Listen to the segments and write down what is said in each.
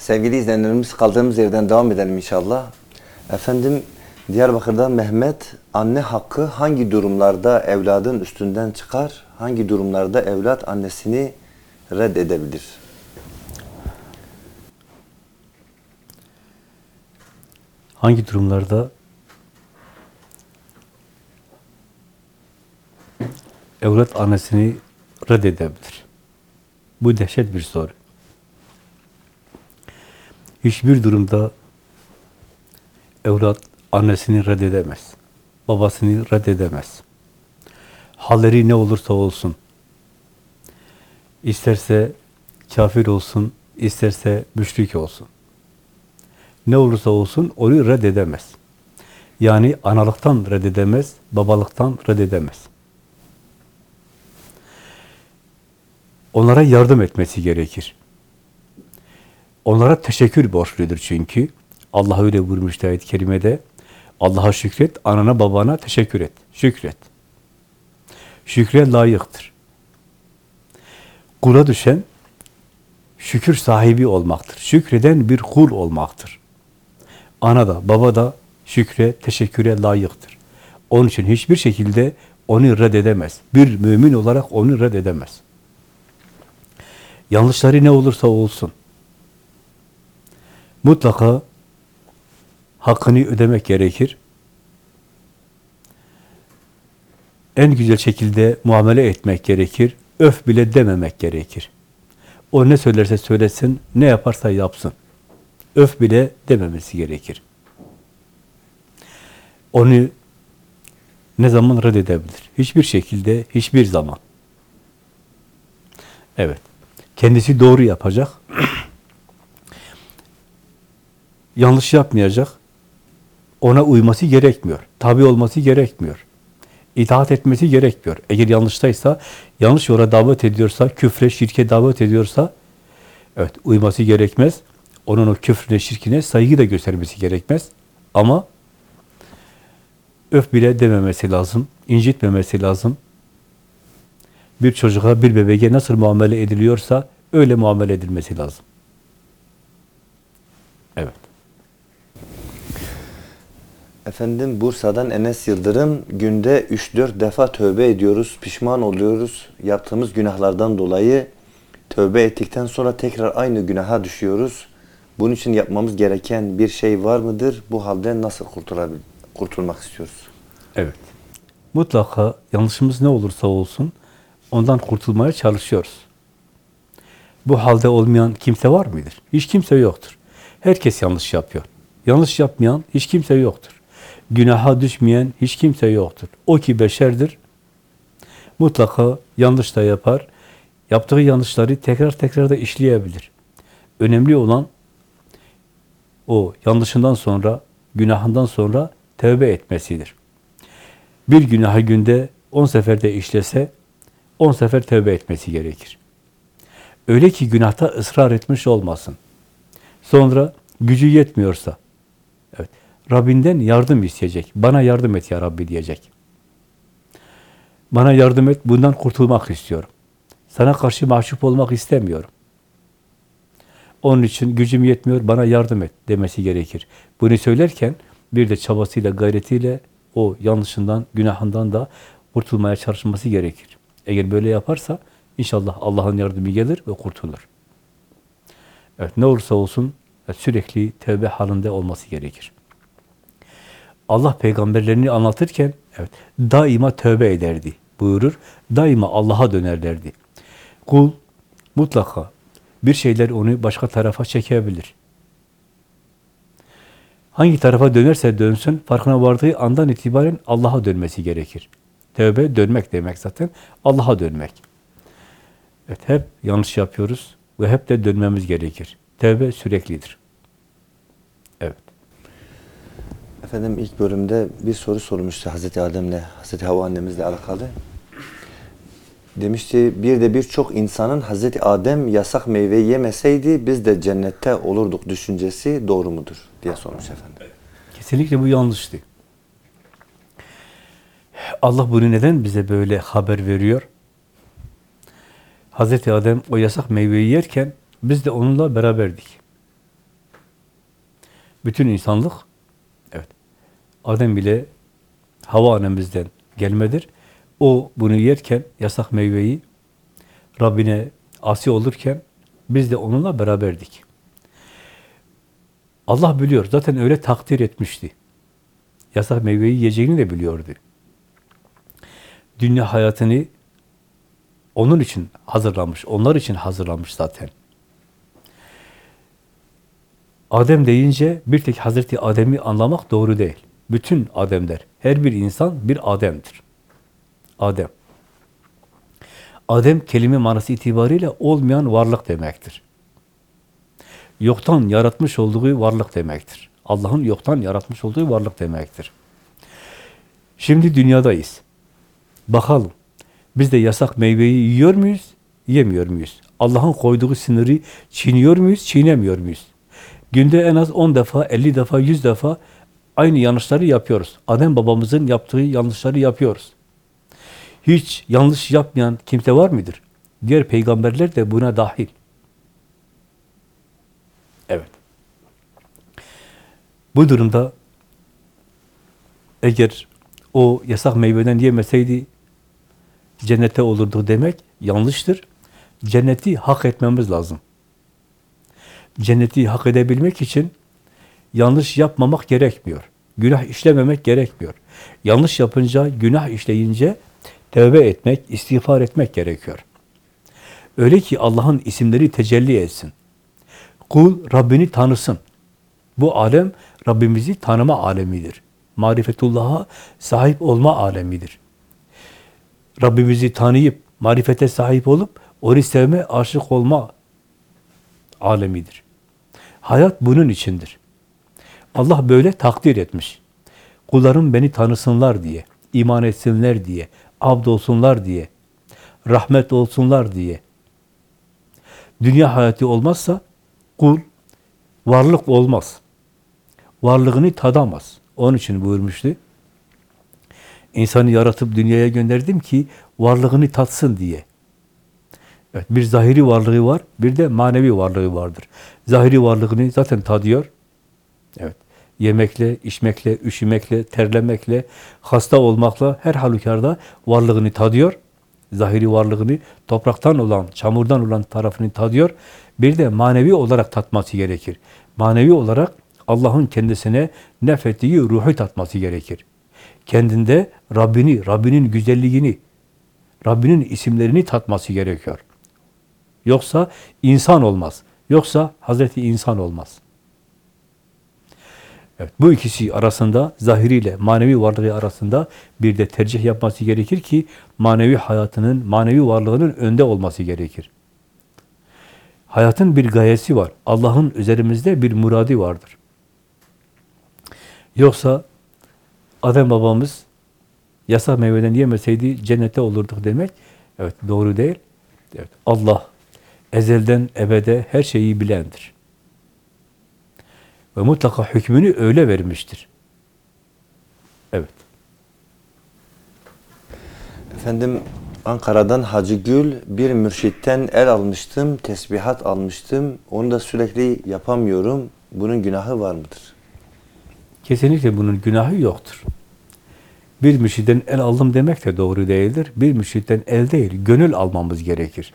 Sevgili izleyenlerimiz kaldığımız yerden devam edelim inşallah. Efendim Diyarbakır'da Mehmet anne hakkı hangi durumlarda evladın üstünden çıkar? Hangi durumlarda evlat annesini reddedebilir? Hangi durumlarda evlat annesini reddedebilir? Bu dehşet bir soru. Hiçbir durumda evlat annesini reddedemez. Babasını reddedemez. Halleri ne olursa olsun. İsterse kafir olsun, isterse müşrik olsun. Ne olursa olsun onu reddedemez. Yani analıktan reddedemez, babalıktan reddedemez. Onlara yardım etmesi gerekir. Onlara teşekkür borçludur çünkü. Allah öyle buyurmuştu ayet-i kerimede. Allah'a şükret, anana babana teşekkür et. Şükret. Şükre layıktır. Kula düşen şükür sahibi olmaktır. Şükreden bir kul olmaktır. Ana da baba da şükre, teşekküre layıktır. Onun için hiçbir şekilde onu reddedemez. Bir mümin olarak onu reddedemez. Yanlışları ne olursa olsun. Mutlaka hakkını ödemek gerekir. En güzel şekilde muamele etmek gerekir. Öf bile dememek gerekir. O ne söylerse söylesin, ne yaparsa yapsın. Öf bile dememesi gerekir. Onu ne zaman reddedebilir? Hiçbir şekilde, hiçbir zaman. Evet. Kendisi doğru yapacak. Yanlış yapmayacak. Ona uyması gerekmiyor. Tabi olması gerekmiyor. İtaat etmesi gerekmiyor. Eğer yanlıştaysa, yanlış yola davet ediyorsa, küfre, şirke davet ediyorsa, evet uyması gerekmez. Onun o küfrüne, şirkine saygı da göstermesi gerekmez. Ama öf bile dememesi lazım, incitmemesi lazım. Bir çocuğa, bir bebeğe nasıl muamele ediliyorsa öyle muamele edilmesi lazım. Efendim Bursa'dan Enes Yıldırım günde 3-4 defa tövbe ediyoruz, pişman oluyoruz. Yaptığımız günahlardan dolayı tövbe ettikten sonra tekrar aynı günaha düşüyoruz. Bunun için yapmamız gereken bir şey var mıdır? Bu halden nasıl kurtulmak istiyoruz? Evet. Mutlaka yanlışımız ne olursa olsun ondan kurtulmaya çalışıyoruz. Bu halde olmayan kimse var mıdır? Hiç kimse yoktur. Herkes yanlış yapıyor. Yanlış yapmayan hiç kimse yoktur. Günaha düşmeyen hiç kimse yoktur. O ki beşerdir. Mutlaka yanlış da yapar. Yaptığı yanlışları tekrar tekrar da işleyebilir. Önemli olan o yanlışından sonra, günahından sonra tövbe etmesidir. Bir günahı günde on seferde işlese, on sefer tövbe etmesi gerekir. Öyle ki günahta ısrar etmiş olmasın. Sonra gücü yetmiyorsa, Rabbinden yardım isteyecek. Bana yardım et ya Rabbi diyecek. Bana yardım et, bundan kurtulmak istiyorum. Sana karşı mahcup olmak istemiyorum. Onun için gücüm yetmiyor, bana yardım et demesi gerekir. Bunu söylerken bir de çabasıyla, gayretiyle o yanlışından, günahından da kurtulmaya çalışması gerekir. Eğer böyle yaparsa inşallah Allah'ın yardımı gelir ve kurtulur. Evet, ne olursa olsun sürekli tövbe halinde olması gerekir. Allah peygamberlerini anlatırken evet daima tövbe ederdi buyurur. Daima Allah'a dönerlerdi. Kul mutlaka bir şeyler onu başka tarafa çekebilir. Hangi tarafa dönerse dönsün, farkına vardığı andan itibaren Allah'a dönmesi gerekir. Tövbe dönmek demek zaten, Allah'a dönmek. Evet, hep yanlış yapıyoruz ve hep de dönmemiz gerekir. Tövbe süreklidir. Evet. Efendim ilk bölümde bir soru sormuştu Hazreti Adem'le, Hazreti Havva annemizle alakalı. Demişti bir de birçok insanın Hazreti Adem yasak meyveyi yemeseydi biz de cennette olurduk düşüncesi doğru mudur diye sormuş efendim. Kesinlikle bu yanlıştı. Allah bunu neden bize böyle haber veriyor? Hazreti Adem o yasak meyveyi yerken biz de onunla beraberdik. Bütün insanlık, Adem bile Hava annemizden gelmedir. O bunu yerken, yasak meyveyi Rabbine asi olurken biz de onunla beraberdik. Allah biliyor. Zaten öyle takdir etmişti. Yasak meyveyi yiyeceğini de biliyordu. Dünya hayatını onun için hazırlamış, onlar için hazırlamış zaten. Adem deyince bir tek Hazreti Adem'i anlamak doğru değil. Bütün Ademler, her bir insan bir Adem'dir. Adem. Adem kelime manası itibariyle olmayan varlık demektir. Yoktan yaratmış olduğu varlık demektir. Allah'ın yoktan yaratmış olduğu varlık demektir. Şimdi dünyadayız. Bakalım. Biz de yasak meyveyi yiyor muyuz? Yemiyor muyuz? Allah'ın koyduğu sınırı çiğniyor muyuz? Çiğnemiyor muyuz? Günde en az 10 defa, 50 defa, 100 defa aynı yanlışları yapıyoruz. Adem babamızın yaptığı yanlışları yapıyoruz. Hiç yanlış yapmayan kimse var mıdır? Diğer peygamberler de buna dahil. Evet. Bu durumda eğer o yasak meyveden yemeseydi cennete olurdu demek yanlıştır. Cenneti hak etmemiz lazım. Cenneti hak edebilmek için yanlış yapmamak gerekmiyor. Günah işlememek gerekmiyor. Yanlış yapınca, günah işleyince tövbe etmek, istiğfar etmek gerekiyor. Öyle ki Allah'ın isimleri tecelli etsin. Kul Rabbini tanısın. Bu alem Rabbimizi tanıma alemidir. Marifetullah'a sahip olma alemidir. Rabbimizi tanıyıp, marifete sahip olup, onu sevme, aşık olma alemidir. Hayat bunun içindir. Allah böyle takdir etmiş. Kullarım beni tanısınlar diye, iman etsinler diye, abd olsunlar diye, rahmet olsunlar diye. Dünya hayatı olmazsa kul varlık olmaz. Varlığını tadamaz. Onun için buyurmuştu. İnsanı yaratıp dünyaya gönderdim ki varlığını tatsın diye. Evet, bir zahiri varlığı var, bir de manevi varlığı vardır. Zahiri varlığını zaten tadıyor. Evet. Yemekle, içmekle, üşümekle, terlemekle, hasta olmakla her halükarda varlığını tadıyor. Zahiri varlığını topraktan olan, çamurdan olan tarafını tadıyor. Bir de manevi olarak tatması gerekir. Manevi olarak Allah'ın kendisine nefettiği ruhu tatması gerekir. Kendinde Rabbini, Rabbinin güzelliğini, Rabbinin isimlerini tatması gerekiyor. Yoksa insan olmaz. Yoksa Hazreti insan olmaz. Evet, bu ikisi arasında, zahiriyle manevi varlığı arasında bir de tercih yapması gerekir ki manevi hayatının, manevi varlığının önde olması gerekir. Hayatın bir gayesi var. Allah'ın üzerimizde bir muradi vardır. Yoksa Adem babamız yasak meyveden yemeseydi cennete olurduk demek evet doğru değil. Evet, Allah ezelden ebede her şeyi bilendir. Ve mutlaka hükmünü öyle vermiştir. Evet. Efendim Ankara'dan Hacı Gül bir mürşitten el almıştım, tesbihat almıştım. Onu da sürekli yapamıyorum. Bunun günahı var mıdır? Kesinlikle bunun günahı yoktur. Bir mürşiden el aldım demek de doğru değildir. Bir mürşitten el değil, gönül almamız gerekir.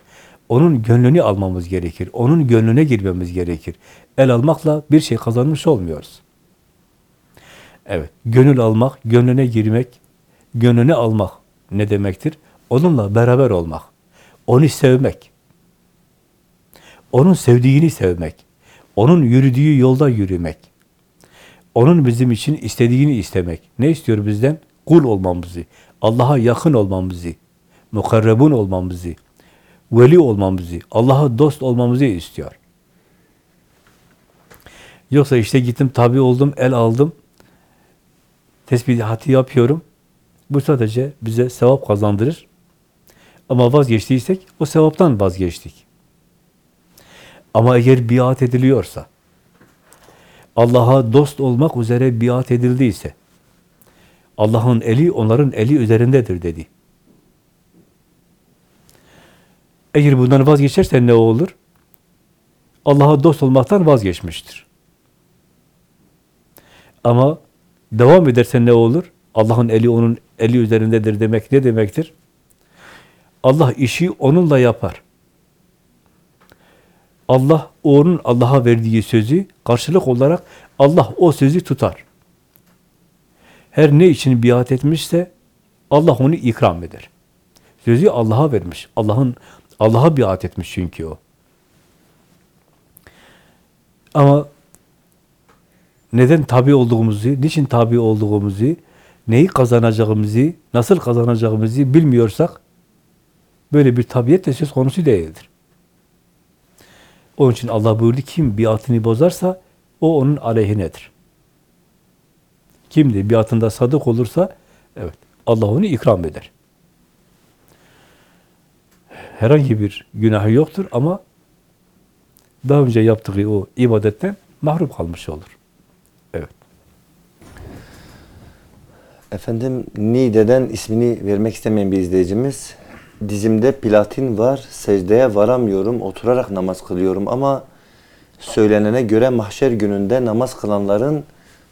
Onun gönlünü almamız gerekir. Onun gönlüne girmemiz gerekir. El almakla bir şey kazanmış olmuyoruz. Evet, gönül almak, gönlüne girmek, gönlüne almak ne demektir? Onunla beraber olmak, onu sevmek, onun sevdiğini sevmek, onun yürüdüğü yolda yürümek, onun bizim için istediğini istemek. Ne istiyor bizden? Kul olmamızı, Allah'a yakın olmamızı, mukarrebun olmamızı, veli olmamızı, Allah'a dost olmamızı istiyor. Yoksa işte gittim tabi oldum, el aldım, tesbihati yapıyorum. Bu sadece bize sevap kazandırır. Ama vazgeçtiysek o sevaptan vazgeçtik. Ama eğer biat ediliyorsa, Allah'a dost olmak üzere biat edildiyse, Allah'ın eli onların eli üzerindedir dedi. Eğer bundan vazgeçerse ne olur? Allah'a dost olmaktan vazgeçmiştir. Ama devam ederse ne olur? Allah'ın eli onun eli üzerindedir demek ne demektir? Allah işi onunla yapar. Allah onun Allah'a verdiği sözü karşılık olarak Allah o sözü tutar. Her ne için biat etmişse Allah onu ikram eder. Sözü Allah'a vermiş. Allah'ın Allah'a biat etmiş çünkü o. Ama neden tabi olduğumuzu, niçin tabi olduğumuzu, neyi kazanacağımızı, nasıl kazanacağımızı bilmiyorsak böyle bir tabiyet de söz konusu değildir. Onun için Allah buyurdu kim biatını bozarsa o onun aleyhinedir. Kim de biatında sadık olursa evet Allah onu ikram eder. Herhangi bir günahı yoktur ama daha önce yaptığı o ibadetten mahrum kalmış olur. Evet. Efendim Niğde'den ismini vermek istemeyen bir izleyicimiz. Dizimde platin var, secdeye varamıyorum, oturarak namaz kılıyorum ama söylenene göre mahşer gününde namaz kılanların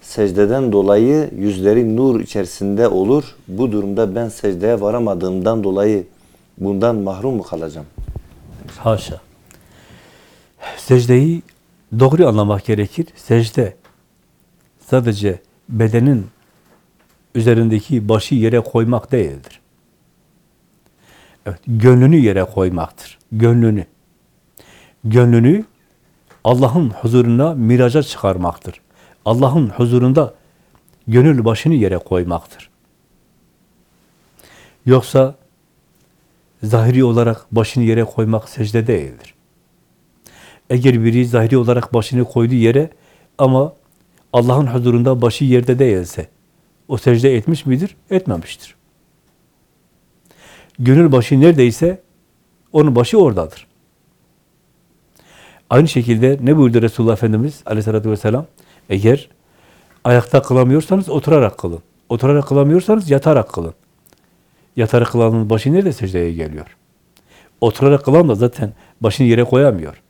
secdeden dolayı yüzleri nur içerisinde olur. Bu durumda ben secdeye varamadığımdan dolayı bundan mahrum mu kalacağım? Haşa. Secdeyi doğru anlamak gerekir. Secde sadece bedenin üzerindeki başı yere koymak değildir. Evet, gönlünü yere koymaktır. Gönlünü. Gönlünü Allah'ın huzuruna miraca çıkarmaktır. Allah'ın huzurunda gönül başını yere koymaktır. Yoksa zahiri olarak başını yere koymak secde değildir. Eğer biri zahiri olarak başını koyduğu yere ama Allah'ın huzurunda başı yerde değilse o secde etmiş midir? Etmemiştir. Gönül başı neredeyse onun başı oradadır. Aynı şekilde ne buyurdu Resulullah Efendimiz aleyhissalatü vesselam? Eğer ayakta kılamıyorsanız oturarak kılın. Oturarak kılamıyorsanız yatarak kılın. Yatarak kılanın başı nerede secdeye geliyor? Oturarak kılan da zaten başını yere koyamıyor.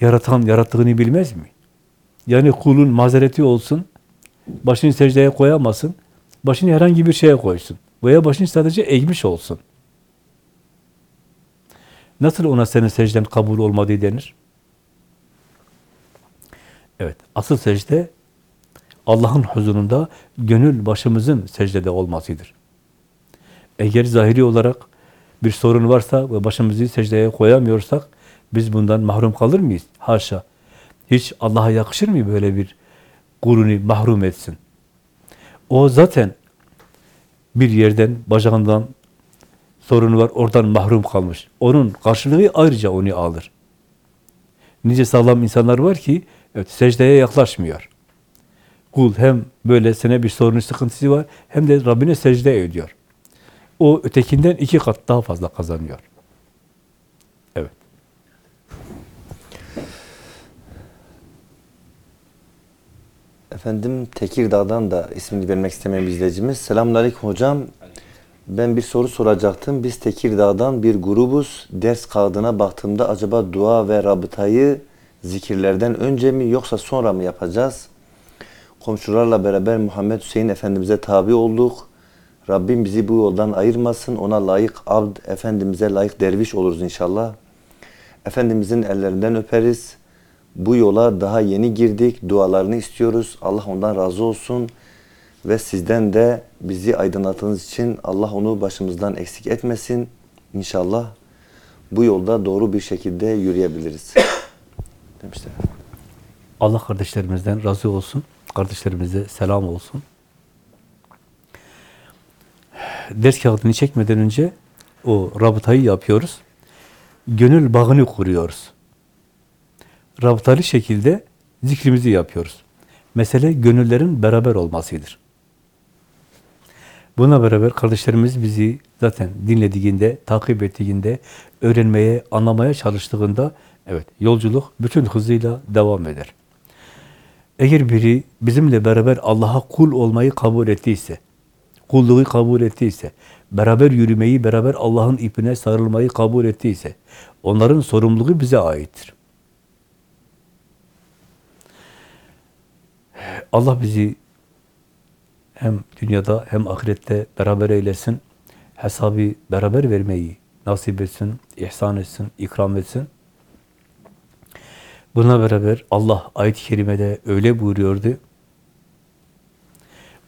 Yaratan yarattığını bilmez mi? Yani kulun mazereti olsun, başını secdeye koyamasın, başını herhangi bir şeye koysun. Veya başını sadece eğmiş olsun. Nasıl ona senin secden kabul olmadığı denir? Evet, asıl secde Allah'ın huzurunda gönül başımızın secdede olmasıdır. Eğer zahiri olarak bir sorun varsa ve başımızı secdeye koyamıyorsak biz bundan mahrum kalır mıyız? Haşa. Hiç Allah'a yakışır mı böyle bir kulunu mahrum etsin? O zaten bir yerden, bacağından sorunu var, oradan mahrum kalmış. Onun karşılığı ayrıca onu alır. Nice sağlam insanlar var ki evet, secdeye yaklaşmıyor. Kul hem böylesine bir sorunu, sıkıntısı var, hem de Rabbine secde ediyor. O ötekinden iki kat daha fazla kazanıyor. Evet. Efendim Tekirdağ'dan da ismini vermek istemeyen bir izleyicimiz. Selamünaleyküm hocam. Ben bir soru soracaktım. Biz Tekirdağ'dan bir grubuz. Ders kağıdına baktığımda acaba dua ve rabıtayı zikirlerden önce mi yoksa sonra mı yapacağız? Komşularla beraber Muhammed Hüseyin Efendimiz'e tabi olduk. Rabbim bizi bu yoldan ayırmasın. Ona layık abd, Efendimiz'e layık derviş oluruz inşallah. Efendimizin ellerinden öperiz. Bu yola daha yeni girdik. Dualarını istiyoruz. Allah ondan razı olsun. Ve sizden de bizi aydınlattığınız için Allah onu başımızdan eksik etmesin. İnşallah bu yolda doğru bir şekilde yürüyebiliriz. Demişler. Allah kardeşlerimizden razı olsun. Kardeşlerimize selam olsun. Ders kağıdını çekmeden önce o rabıtayı yapıyoruz. Gönül bağını kuruyoruz. Rabıtalı şekilde zikrimizi yapıyoruz. Mesele gönüllerin beraber olmasıdır. Buna beraber kardeşlerimiz bizi zaten dinlediğinde, takip ettiğinde, öğrenmeye, anlamaya çalıştığında evet yolculuk bütün hızıyla devam eder. Eğer biri bizimle beraber Allah'a kul olmayı kabul ettiyse, kulluğu kabul ettiyse, beraber yürümeyi, beraber Allah'ın ipine sarılmayı kabul ettiyse, onların sorumluluğu bize aittir. Allah bizi hem dünyada hem ahirette beraber eylesin. Hesabı beraber vermeyi nasip etsin, ihsan etsin, ikram etsin. Buna beraber Allah ayet-i kerimede öyle buyuruyordu.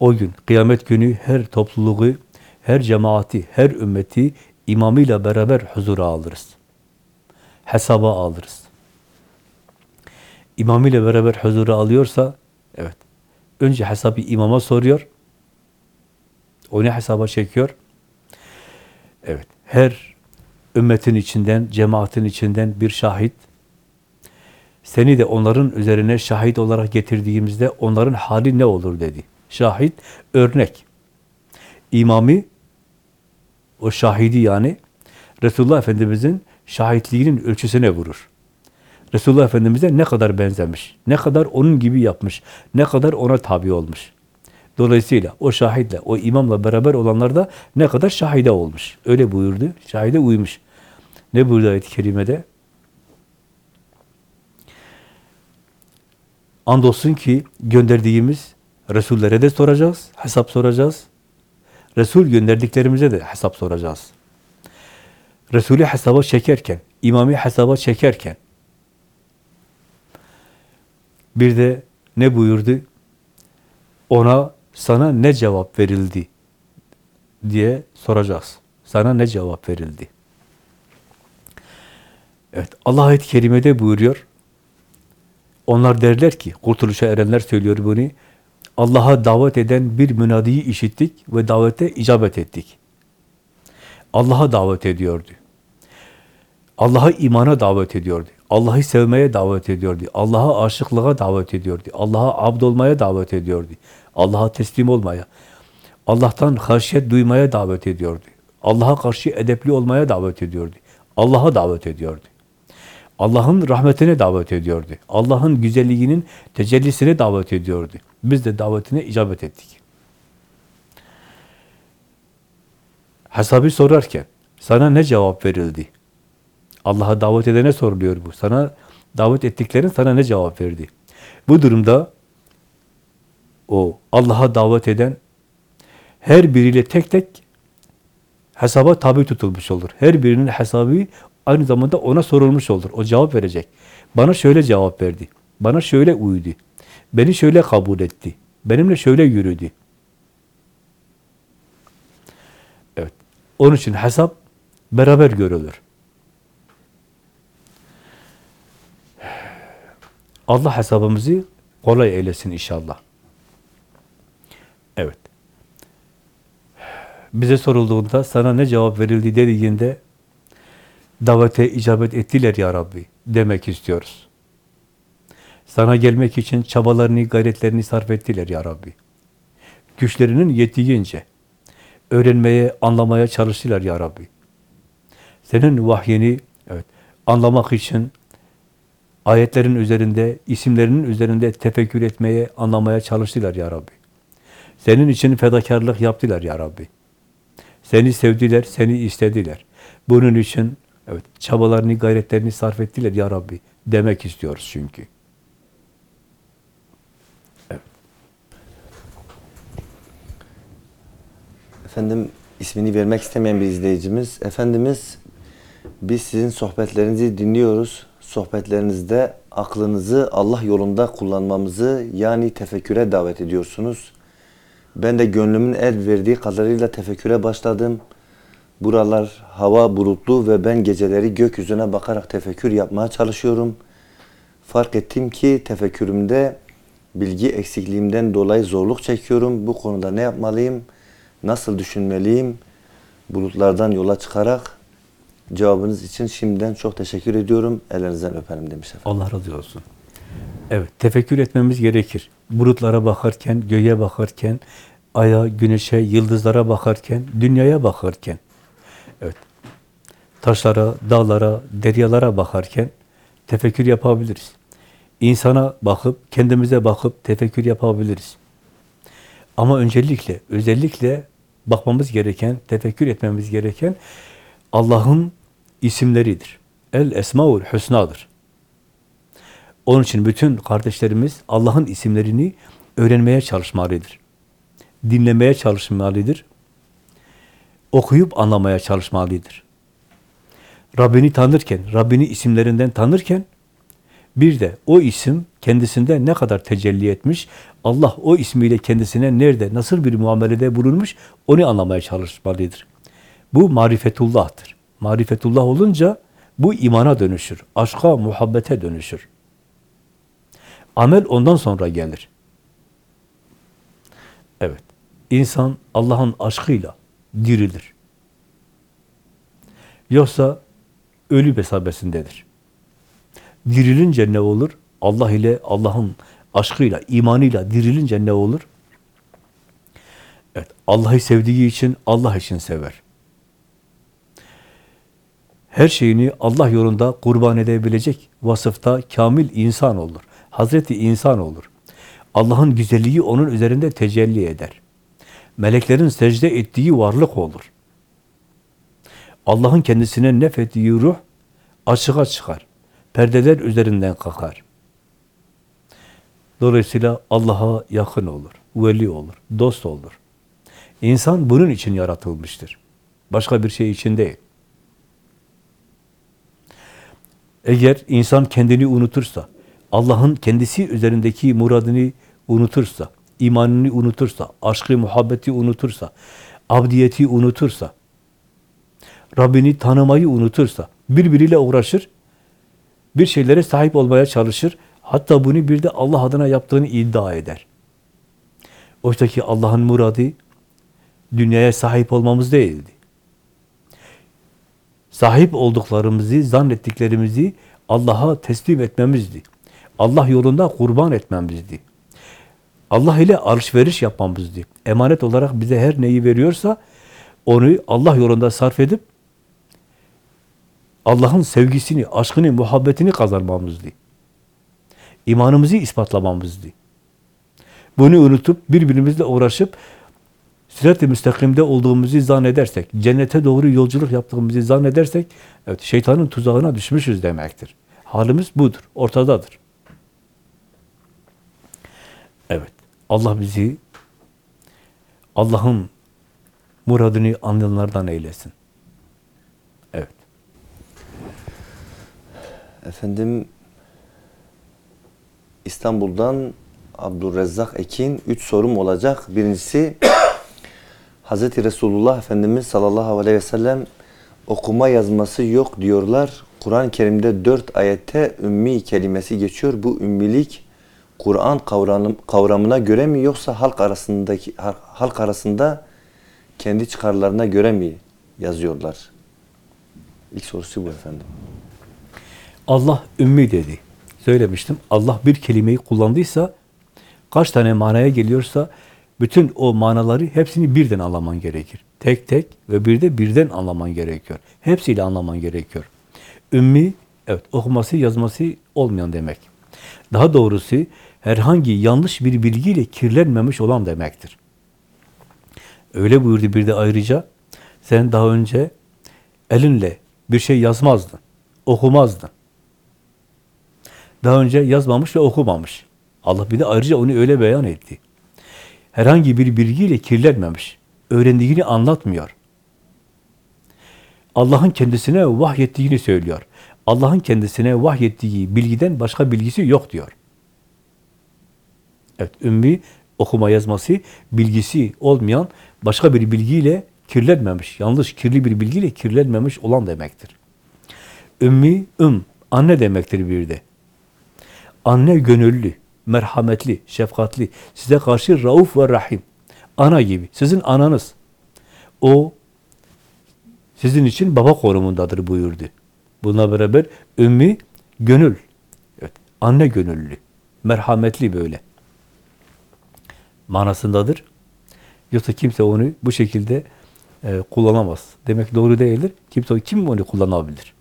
O gün, kıyamet günü her topluluğu, her cemaati, her ümmeti imamıyla beraber huzura alırız. Hesaba alırız. İmamıyla beraber huzura alıyorsa, evet, önce hesabı imama soruyor, onu hesaba çekiyor. Evet, her ümmetin içinden, cemaatin içinden bir şahit, seni de onların üzerine şahit olarak getirdiğimizde onların hali ne olur dedi. Şahit, örnek. İmami, o şahidi yani, Resulullah Efendimiz'in şahitliğinin ölçüsüne vurur. Resulullah Efendimiz'e ne kadar benzemiş, ne kadar onun gibi yapmış, ne kadar ona tabi olmuş. Dolayısıyla o şahitle, o imamla beraber olanlar da ne kadar şahide olmuş. Öyle buyurdu, şahide uymuş. Ne buyurdu ayet-i kerimede? Andolsun ki gönderdiğimiz Resullere de soracağız, hesap soracağız. Resul gönderdiklerimize de hesap soracağız. Resulü hesaba çekerken, imamı hesaba çekerken bir de ne buyurdu? Ona sana ne cevap verildi diye soracağız. Sana ne cevap verildi? Evet, Allah ayet-i kerimede buyuruyor. Onlar derler ki, kurtuluşa erenler söylüyor bunu. Allah'a davet eden bir münadiyi işittik ve davete icabet ettik. Allah'a davet ediyordu. Allah'a imana davet ediyordu. Allah'ı sevmeye davet ediyordu. Allah'a aşıklığa davet ediyordu. Allah'a abd olmaya davet ediyordu. Allah'a teslim olmaya. Allah'tan haşyet duymaya davet ediyordu. Allah'a karşı edepli olmaya davet ediyordu. Allah'a davet ediyordu. Allah'ın rahmetine davet ediyordu. Allah'ın güzelliğinin tecellisine davet ediyordu. Biz de davetine icabet ettik. Hesabı sorarken sana ne cevap verildi? Allah'a davet edene soruluyor bu. Sana davet ettiklerin sana ne cevap verdi? Bu durumda o Allah'a davet eden her biriyle tek tek hesaba tabi tutulmuş olur. Her birinin hesabı aynı zamanda ona sorulmuş olur. O cevap verecek. Bana şöyle cevap verdi. Bana şöyle uydu. Beni şöyle kabul etti. Benimle şöyle yürüdü. Evet. Onun için hesap beraber görülür. Allah hesabımızı kolay eylesin inşallah. Evet. Bize sorulduğunda sana ne cevap verildi dediğinde davete icabet ettiler ya Rabbi demek istiyoruz. Sana gelmek için çabalarını, gayretlerini sarf ettiler ya Rabbi. Güçlerinin yettiğince öğrenmeye, anlamaya çalıştılar ya Rabbi. Senin vahyini evet, anlamak için ayetlerin üzerinde, isimlerinin üzerinde tefekkür etmeye, anlamaya çalıştılar ya Rabbi. Senin için fedakarlık yaptılar ya Rabbi. Seni sevdiler, seni istediler. Bunun için evet çabalarını, gayretlerini sarf ettiler ya Rabbi demek istiyoruz çünkü. Efendim ismini vermek istemeyen bir izleyicimiz. Efendimiz biz sizin sohbetlerinizi dinliyoruz. Sohbetlerinizde aklınızı Allah yolunda kullanmamızı yani tefekküre davet ediyorsunuz. Ben de gönlümün el verdiği kadarıyla tefekküre başladım. Buralar hava bulutlu ve ben geceleri gökyüzüne bakarak tefekkür yapmaya çalışıyorum. Fark ettim ki tefekkürümde bilgi eksikliğimden dolayı zorluk çekiyorum. Bu konuda ne yapmalıyım? Nasıl düşünmeliyim? Bulutlardan yola çıkarak cevabınız için şimdiden çok teşekkür ediyorum. Ellerinizden öperim demiş efendim. Allah razı olsun. Evet, tefekkür etmemiz gerekir. Bulutlara bakarken, göğe bakarken, aya, güneşe, yıldızlara bakarken, dünyaya bakarken, taşlara, dağlara, deryalara bakarken tefekkür yapabiliriz. İnsana bakıp, kendimize bakıp tefekkür yapabiliriz. Ama öncelikle, özellikle bakmamız gereken, tefekkür etmemiz gereken Allah'ın isimleridir. El Esmaül Hüsna'dır. Onun için bütün kardeşlerimiz Allah'ın isimlerini öğrenmeye çalışmalıdır. Dinlemeye çalışmalıdır. Okuyup anlamaya çalışmalıdır. Rabbini tanırken, Rabbini isimlerinden tanırken bir de o isim kendisinde ne kadar tecelli etmiş, Allah o ismiyle kendisine nerede, nasıl bir muamelede bulunmuş onu anlamaya çalışmalıdır. Bu marifetullah'tır. Marifetullah olunca bu imana dönüşür, aşka, muhabbete dönüşür. Amel ondan sonra gelir. Evet, insan Allah'ın aşkıyla dirilir. Yoksa ölü mesabesindedir. Dirilince ne olur? Allah ile Allah'ın aşkıyla, imanıyla dirilince ne olur? Evet, Allah'ı sevdiği için Allah için sever. Her şeyini Allah yolunda kurban edebilecek vasıfta kamil insan olur. Hazreti insan olur. Allah'ın güzelliği onun üzerinde tecelli eder. Meleklerin secde ettiği varlık olur. Allah'ın kendisine nefettiği ruh açığa çıkar. Perdeler üzerinden kalkar. Dolayısıyla Allah'a yakın olur, veli olur, dost olur. İnsan bunun için yaratılmıştır. Başka bir şey için değil. Eğer insan kendini unutursa, Allah'ın kendisi üzerindeki muradını unutursa, imanını unutursa, aşkı, muhabbeti unutursa, abdiyeti unutursa, Rabbini tanımayı unutursa, birbiriyle uğraşır, bir şeylere sahip olmaya çalışır, hatta bunu bir de Allah adına yaptığını iddia eder. Oysa ki Allah'ın muradı dünyaya sahip olmamız değildi. Sahip olduklarımızı, zannettiklerimizi Allah'a teslim etmemizdi. Allah yolunda kurban etmemizdi. Allah ile alışveriş yapmamızdı. Emanet olarak bize her neyi veriyorsa onu Allah yolunda sarf edip Allah'ın sevgisini, aşkını, muhabbetini kazanmamızdı. İmanımızı ispatlamamızdı. Bunu unutup birbirimizle uğraşıp sirat-i müstakimde olduğumuzu zannedersek, cennete doğru yolculuk yaptığımızı zannedersek, evet şeytanın tuzağına düşmüşüz demektir. Halimiz budur, ortadadır. Evet, Allah bizi Allah'ın muradını anlayanlardan eylesin. Efendim İstanbul'dan Abdurrezzak Ekin üç sorum olacak. Birincisi Hz. Resulullah Efendimiz sallallahu aleyhi ve sellem okuma yazması yok diyorlar. Kur'an-ı Kerim'de dört ayette ümmi kelimesi geçiyor. Bu ümmilik Kur'an kavramı, kavramına göre mi yoksa halk arasındaki halk arasında kendi çıkarlarına göre mi yazıyorlar? İlk sorusu bu efendim. Allah ümmi dedi. Söylemiştim. Allah bir kelimeyi kullandıysa kaç tane manaya geliyorsa bütün o manaları hepsini birden anlaman gerekir. Tek tek ve bir de birden anlaman gerekiyor. Hepsiyle anlaman gerekiyor. Ümmi, evet okuması yazması olmayan demek. Daha doğrusu herhangi yanlış bir bilgiyle kirlenmemiş olan demektir. Öyle buyurdu bir de ayrıca sen daha önce elinle bir şey yazmazdın, okumazdın. Daha önce yazmamış ve okumamış. Allah bir de ayrıca onu öyle beyan etti. Herhangi bir bilgiyle kirlenmemiş. Öğrendiğini anlatmıyor. Allah'ın kendisine vahyettiğini söylüyor. Allah'ın kendisine vahyettiği bilgiden başka bilgisi yok diyor. Evet, ümmi okuma yazması, bilgisi olmayan başka bir bilgiyle kirlenmemiş, yanlış kirli bir bilgiyle kirlenmemiş olan demektir. Ümmi, üm, anne demektir bir de. Anne gönüllü, merhametli, şefkatli, size karşı rauf ve rahim. Ana gibi, sizin ananız. O sizin için baba konumundadır buyurdu. Buna beraber ümmi gönül. Evet, anne gönüllü, merhametli böyle. Manasındadır. Yoksa kimse onu bu şekilde e, kullanamaz. Demek doğru değildir. Kimse kim onu kullanabilir?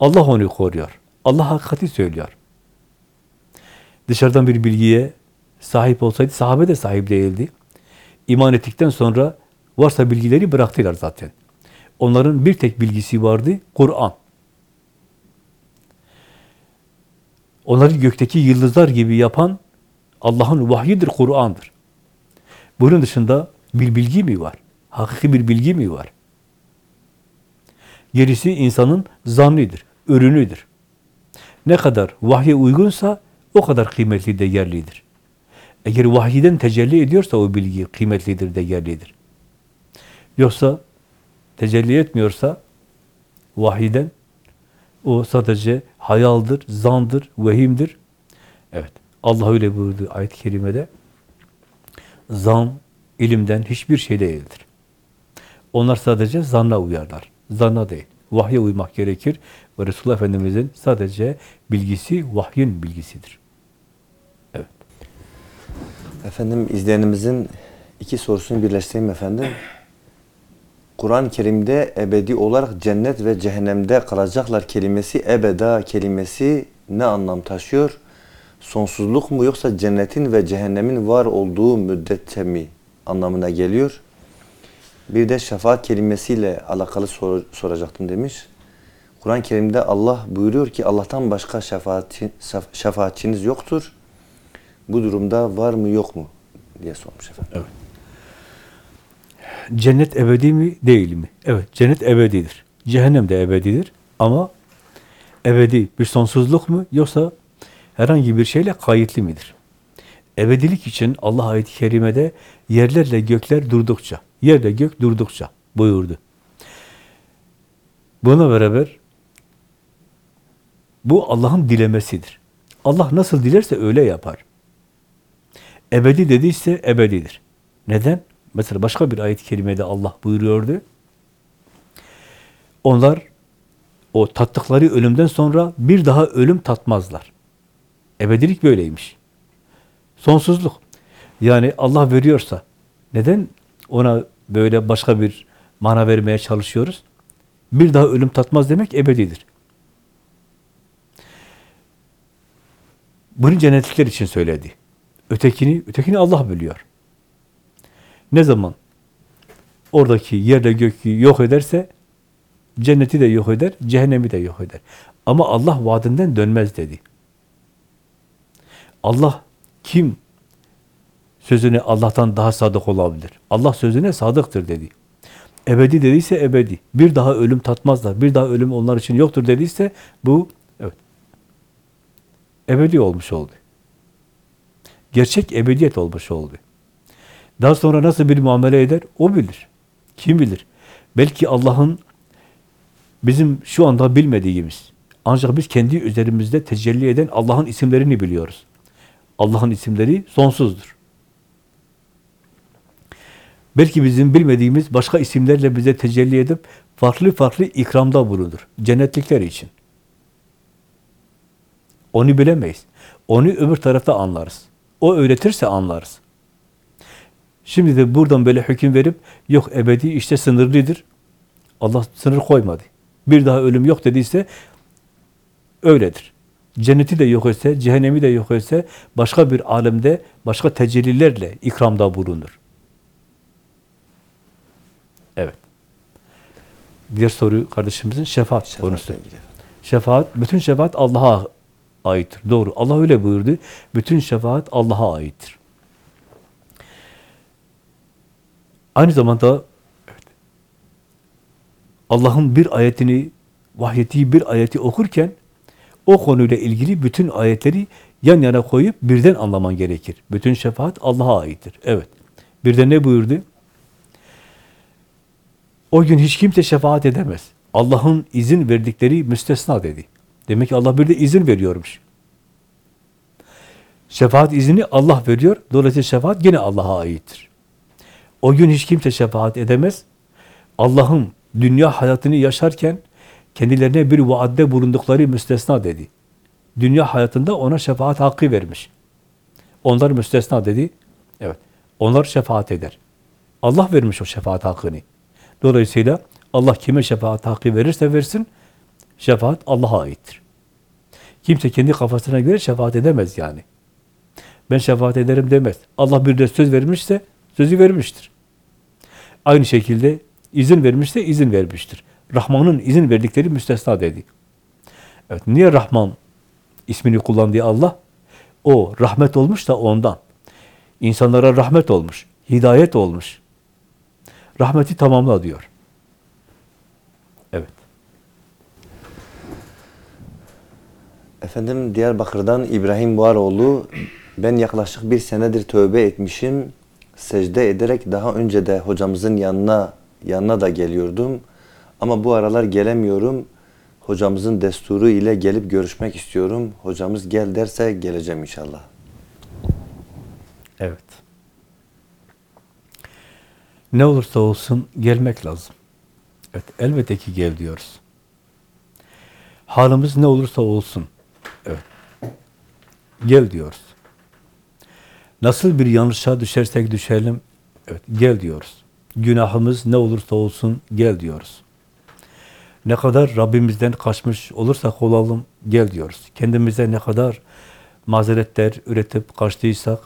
Allah onu koruyor. Allah hakikati söylüyor. Dışarıdan bir bilgiye sahip olsaydı sahabe de sahip değildi. İman ettikten sonra varsa bilgileri bıraktılar zaten. Onların bir tek bilgisi vardı, Kur'an. Onları gökteki yıldızlar gibi yapan Allah'ın vahyidir, Kur'an'dır. Bunun dışında bir bilgi mi var? Hakiki bir bilgi mi var? Gerisi insanın zannidir, ürünüdür. Ne kadar vahye uygunsa o kadar kıymetli, değerlidir. Eğer vahiyden tecelli ediyorsa o bilgi kıymetlidir, değerlidir. Yoksa tecelli etmiyorsa vahiyden o sadece hayaldir, zandır, vehimdir. Evet. Allah öyle buyurdu ayet-i kerimede. Zan ilimden hiçbir şey değildir. Onlar sadece zanna uyarlar. Zanna değil. Vahye uymak gerekir. Resulullah Efendimiz'in sadece bilgisi vahyin bilgisidir. Evet. Efendim izleyenimizin iki sorusunu birleştireyim efendim. Kur'an-ı Kerim'de ebedi olarak cennet ve cehennemde kalacaklar kelimesi, ebeda kelimesi ne anlam taşıyor? Sonsuzluk mu yoksa cennetin ve cehennemin var olduğu müddetçe mi anlamına geliyor? Bir de şefaat kelimesiyle alakalı sor- soracaktım demiş. Kur'an-ı Kerim'de Allah buyuruyor ki Allah'tan başka şefaatçi, şef- şefaatçiniz yoktur. Bu durumda var mı yok mu diye sormuş efendim. Cennet ebedi mi, değil mi? Evet, cennet ebedidir. Cehennem de ebedidir. Ama ebedi bir sonsuzluk mu yoksa herhangi bir şeyle kayıtlı mıdır? Ebedilik için Allah ayet-i kerimede yerlerle gökler durdukça, yerle gök durdukça buyurdu. Buna beraber bu Allah'ın dilemesidir. Allah nasıl dilerse öyle yapar. Ebedi dediyse ebedidir. Neden? Mesela başka bir ayet-i kerimede Allah buyuruyordu. Onlar o tattıkları ölümden sonra bir daha ölüm tatmazlar. Ebedilik böyleymiş. Sonsuzluk. Yani Allah veriyorsa neden ona böyle başka bir mana vermeye çalışıyoruz? Bir daha ölüm tatmaz demek ebedidir. Bunu cennetlikler için söyledi. Ötekini, ötekini Allah biliyor. Ne zaman oradaki yerle gökü yok ederse cenneti de yok eder, cehennemi de yok eder. Ama Allah vaadinden dönmez dedi. Allah kim sözüne Allah'tan daha sadık olabilir? Allah sözüne sadıktır dedi. Ebedi dediyse ebedi. Bir daha ölüm tatmazlar. Bir daha ölüm onlar için yoktur dediyse bu. Ebedi olmuş oldu. Gerçek ebediyet olmuş oldu. Daha sonra nasıl bir muamele eder? O bilir. Kim bilir? Belki Allah'ın bizim şu anda bilmediğimiz, ancak biz kendi üzerimizde tecelli eden Allah'ın isimlerini biliyoruz. Allah'ın isimleri sonsuzdur. Belki bizim bilmediğimiz başka isimlerle bize tecelli edip farklı farklı ikramda bulunur. Cennetlikler için. Onu bilemeyiz. Onu öbür tarafta anlarız. O öğretirse anlarız. Şimdi de buradan böyle hüküm verip yok ebedi işte sınırlıdır. Allah sınır koymadı. Bir daha ölüm yok dediyse öyledir. Cenneti de yok etse, cehennemi de yok etse başka bir alemde başka tecellilerle ikramda bulunur. Evet. Diğer soru kardeşimizin şefaat, konusu. Şefaatle ilgili. Şefaat, bütün şefaat Allah'a aittir. Doğru. Allah öyle buyurdu. Bütün şefaat Allah'a aittir. Aynı zamanda evet, Allah'ın bir ayetini, vahyettiği bir ayeti okurken o konuyla ilgili bütün ayetleri yan yana koyup birden anlaman gerekir. Bütün şefaat Allah'a aittir. Evet. Bir de ne buyurdu? O gün hiç kimse şefaat edemez. Allah'ın izin verdikleri müstesna dedi. Demek ki Allah bir de izin veriyormuş. Şefaat izni Allah veriyor. Dolayısıyla şefaat yine Allah'a aittir. O gün hiç kimse şefaat edemez. Allah'ın dünya hayatını yaşarken kendilerine bir vaadde bulundukları müstesna dedi. Dünya hayatında ona şefaat hakkı vermiş. Onlar müstesna dedi. Evet. Onlar şefaat eder. Allah vermiş o şefaat hakkını. Dolayısıyla Allah kime şefaat hakkı verirse versin, şefaat Allah'a aittir. Kimse kendi kafasına göre şefaat edemez yani. Ben şefaat ederim demez. Allah bir de söz vermişse sözü vermiştir. Aynı şekilde izin vermişse izin vermiştir. Rahman'ın izin verdikleri müstesna dedi. Evet, niye Rahman ismini kullandı Allah? O rahmet olmuş da ondan. İnsanlara rahmet olmuş, hidayet olmuş. Rahmeti tamamla diyor. Evet. Efendim Diyarbakır'dan İbrahim Buharoğlu ben yaklaşık bir senedir tövbe etmişim. Secde ederek daha önce de hocamızın yanına yanına da geliyordum. Ama bu aralar gelemiyorum. Hocamızın desturu ile gelip görüşmek istiyorum. Hocamız gel derse geleceğim inşallah. Evet. Ne olursa olsun gelmek lazım. Evet, elbette ki gel diyoruz. Halimiz ne olursa olsun. Evet. Gel diyoruz. Nasıl bir yanlışa düşersek düşelim, evet, gel diyoruz. Günahımız ne olursa olsun gel diyoruz. Ne kadar Rabbimizden kaçmış olursak olalım gel diyoruz. Kendimize ne kadar mazeretler üretip kaçtıysak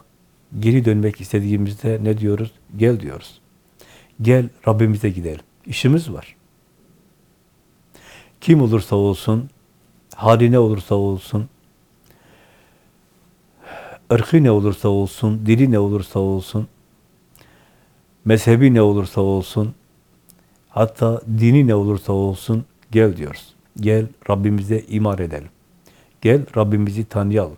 geri dönmek istediğimizde ne diyoruz? Gel diyoruz. Gel Rabbimize gidelim. İşimiz var. Kim olursa olsun, hali ne olursa olsun, ırkı ne olursa olsun, dili ne olursa olsun, mezhebi ne olursa olsun, hatta dini ne olursa olsun gel diyoruz. Gel Rabbimize iman edelim. Gel Rabbimizi tanıyalım.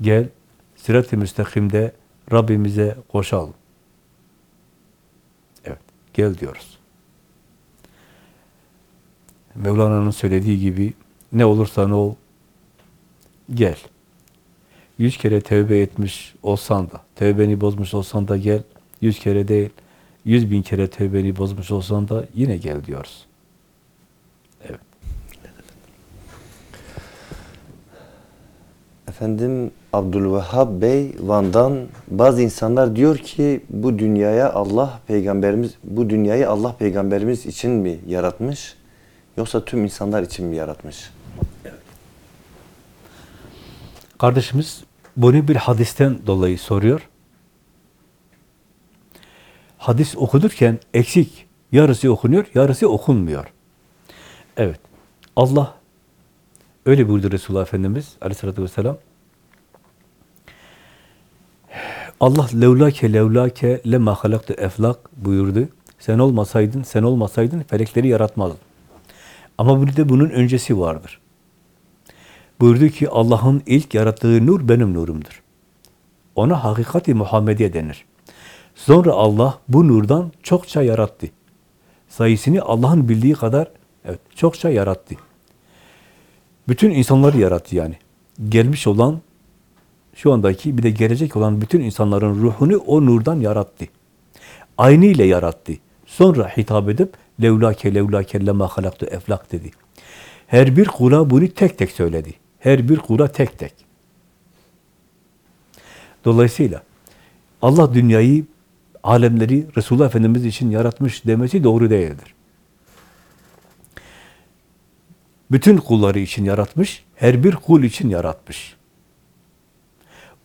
Gel sirat-i müstakimde Rabbimize koşalım. Evet, gel diyoruz. Mevlana'nın söylediği gibi ne olursan ol, gel. Yüz kere tövbe etmiş olsan da, tövbeni bozmuş olsan da gel. Yüz kere değil, yüz bin kere tövbeni bozmuş olsan da yine gel diyoruz. Evet. Efendim Abdülvehhab Bey Van'dan bazı insanlar diyor ki bu dünyaya Allah peygamberimiz bu dünyayı Allah peygamberimiz için mi yaratmış yoksa tüm insanlar için mi yaratmış? Kardeşimiz bunu bir hadisten dolayı soruyor. Hadis okunurken eksik. Yarısı okunuyor, yarısı okunmuyor. Evet. Allah öyle buyurdu Resulullah Efendimiz aleyhissalatü vesselam. Allah levlake levlake lema halaktu eflak buyurdu. Sen olmasaydın, sen olmasaydın felekleri yaratmazdın. Ama bir de bunun öncesi vardır. Buyurdu ki Allah'ın ilk yarattığı nur benim nurumdur. Ona hakikati Muhammediye denir. Sonra Allah bu nurdan çokça yarattı. Sayısını Allah'ın bildiği kadar evet çokça yarattı. Bütün insanları yarattı yani. Gelmiş olan şu andaki bir de gelecek olan bütün insanların ruhunu o nurdan yarattı. Aynı ile yarattı. Sonra hitap edip levlake levlake lema halaktu eflak dedi. Her bir kula bunu tek tek söyledi. Her bir kula tek tek. Dolayısıyla Allah dünyayı, alemleri Resulullah Efendimiz için yaratmış demesi doğru değildir. Bütün kulları için yaratmış, her bir kul için yaratmış.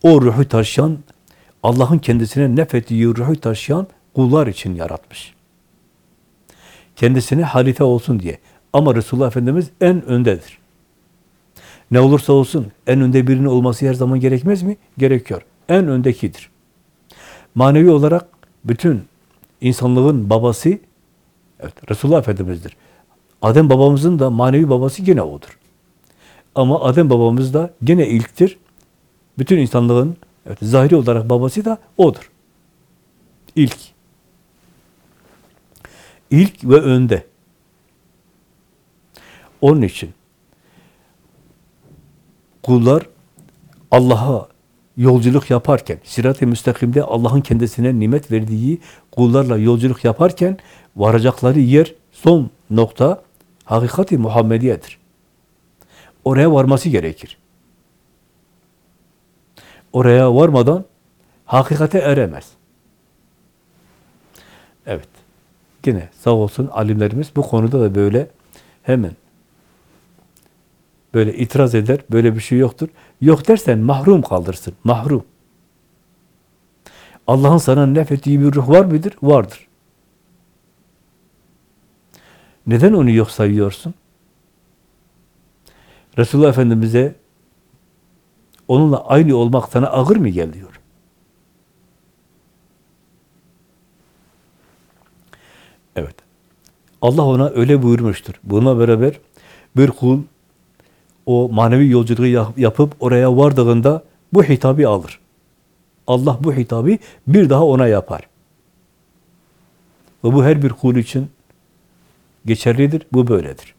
O ruhu taşıyan, Allah'ın kendisine nefettiği ruhu taşıyan kullar için yaratmış. Kendisine halife olsun diye. Ama Resulullah Efendimiz en öndedir. Ne olursa olsun en önde birinin olması her zaman gerekmez mi? Gerekiyor. En öndekidir. Manevi olarak bütün insanlığın babası evet, Resulullah Efendimiz'dir. Adem babamızın da manevi babası gene odur. Ama Adem babamız da gene ilktir. Bütün insanlığın evet, zahiri olarak babası da odur. İlk. İlk ve önde. Onun için kullar Allah'a yolculuk yaparken, sirat-i müstakimde Allah'ın kendisine nimet verdiği kullarla yolculuk yaparken varacakları yer, son nokta hakikati Muhammediye'dir. Oraya varması gerekir. Oraya varmadan hakikate eremez. Evet. Yine sağ olsun alimlerimiz bu konuda da böyle hemen böyle itiraz eder, böyle bir şey yoktur. Yok dersen mahrum kaldırsın, mahrum. Allah'ın sana nefettiği bir ruh var mıdır? Vardır. Neden onu yok sayıyorsun? Resulullah Efendimiz'e Onunla aynı olmak sana ağır mı geliyor? Evet. Allah ona öyle buyurmuştur. Buna beraber bir kul o manevi yolculuğu yap- yapıp oraya vardığında bu hitabı alır. Allah bu hitabı bir daha ona yapar. Ve bu her bir kul için geçerlidir. Bu böyledir.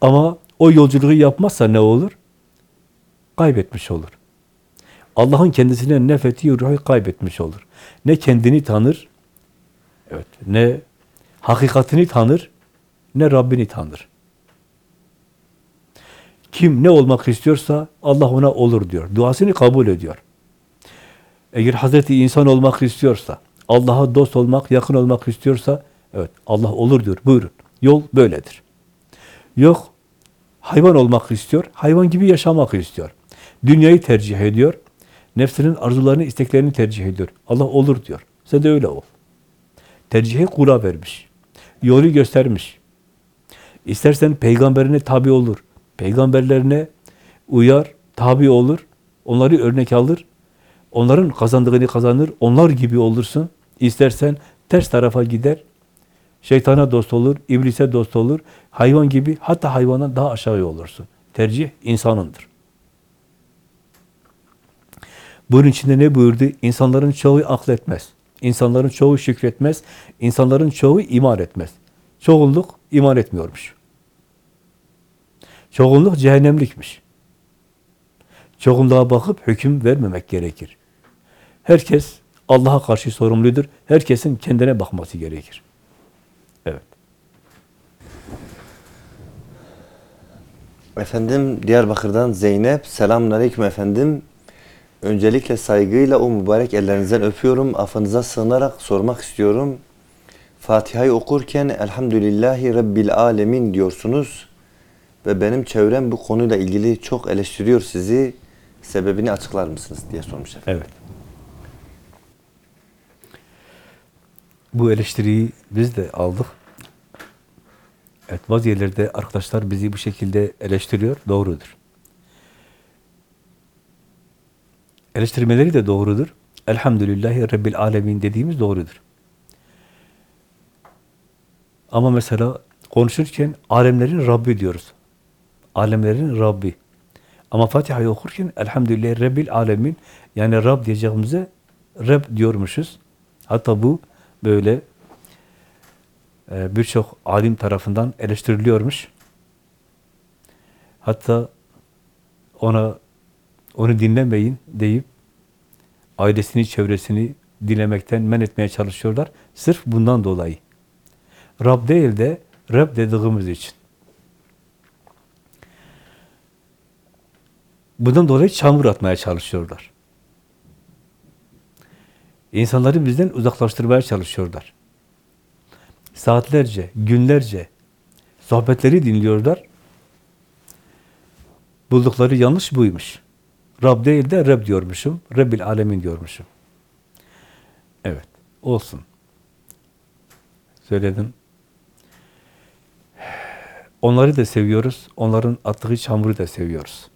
Ama o yolculuğu yapmazsa ne olur? Kaybetmiş olur. Allah'ın kendisine nefettiği ruhu kaybetmiş olur. Ne kendini tanır, evet, ne hakikatini tanır, ne Rabbini tanır. Kim ne olmak istiyorsa Allah ona olur diyor. Duasını kabul ediyor. Eğer Hazreti insan olmak istiyorsa, Allah'a dost olmak, yakın olmak istiyorsa, evet Allah olur diyor. Buyurun. Yol böyledir. Yok, hayvan olmak istiyor, hayvan gibi yaşamak istiyor. Dünyayı tercih ediyor, nefsinin arzularını, isteklerini tercih ediyor. Allah olur diyor. Sen de öyle ol. Tercihi kula vermiş. Yolu göstermiş. İstersen peygamberine tabi olur. Peygamberlerine uyar, tabi olur. Onları örnek alır. Onların kazandığını kazanır. Onlar gibi olursun. İstersen ters tarafa gider. Şeytana dost olur, iblise dost olur. Hayvan gibi hatta hayvandan daha aşağı olursun. Tercih insanındır. Bunun içinde ne buyurdu? İnsanların çoğu akletmez. İnsanların çoğu şükretmez. İnsanların çoğu iman etmez. Çoğunluk iman etmiyormuş. Çoğunluk cehennemlikmiş. Çoğunluğa bakıp hüküm vermemek gerekir. Herkes Allah'a karşı sorumludur. Herkesin kendine bakması gerekir. Evet. Efendim Diyarbakır'dan Zeynep. Selamünaleyküm efendim. Öncelikle saygıyla o mübarek ellerinizden öpüyorum. Affınıza sığınarak sormak istiyorum. Fatiha'yı okurken Elhamdülillahi Rabbil Alemin diyorsunuz. Ve benim çevrem bu konuyla ilgili çok eleştiriyor sizi. Sebebini açıklar mısınız diye sormuş efendim. Evet. Bu eleştiriyi biz de aldık. Evet, bazı yerlerde arkadaşlar bizi bu şekilde eleştiriyor. Doğrudur. Eleştirmeleri de doğrudur. Elhamdülillahi Rabbil Alemin dediğimiz doğrudur. Ama mesela konuşurken alemlerin Rabbi diyoruz. Alemlerin Rabbi. Ama Fatiha'yı okurken Elhamdülillahi Rabbil Alemin yani Rab diyeceğimize Rab diyormuşuz. Hatta bu böyle e, birçok alim tarafından eleştiriliyormuş. Hatta ona onu dinlemeyin deyip ailesini, çevresini dinlemekten men etmeye çalışıyorlar. Sırf bundan dolayı. Rab değil de Rab dediğimiz için. Bundan dolayı çamur atmaya çalışıyorlar. İnsanları bizden uzaklaştırmaya çalışıyorlar. Saatlerce, günlerce sohbetleri dinliyorlar. Buldukları yanlış buymuş. Rab değil de Rab diyormuşum. Rabbil alemin diyormuşum. Evet, olsun. Söyledim. Onları da seviyoruz. Onların attığı çamuru da seviyoruz.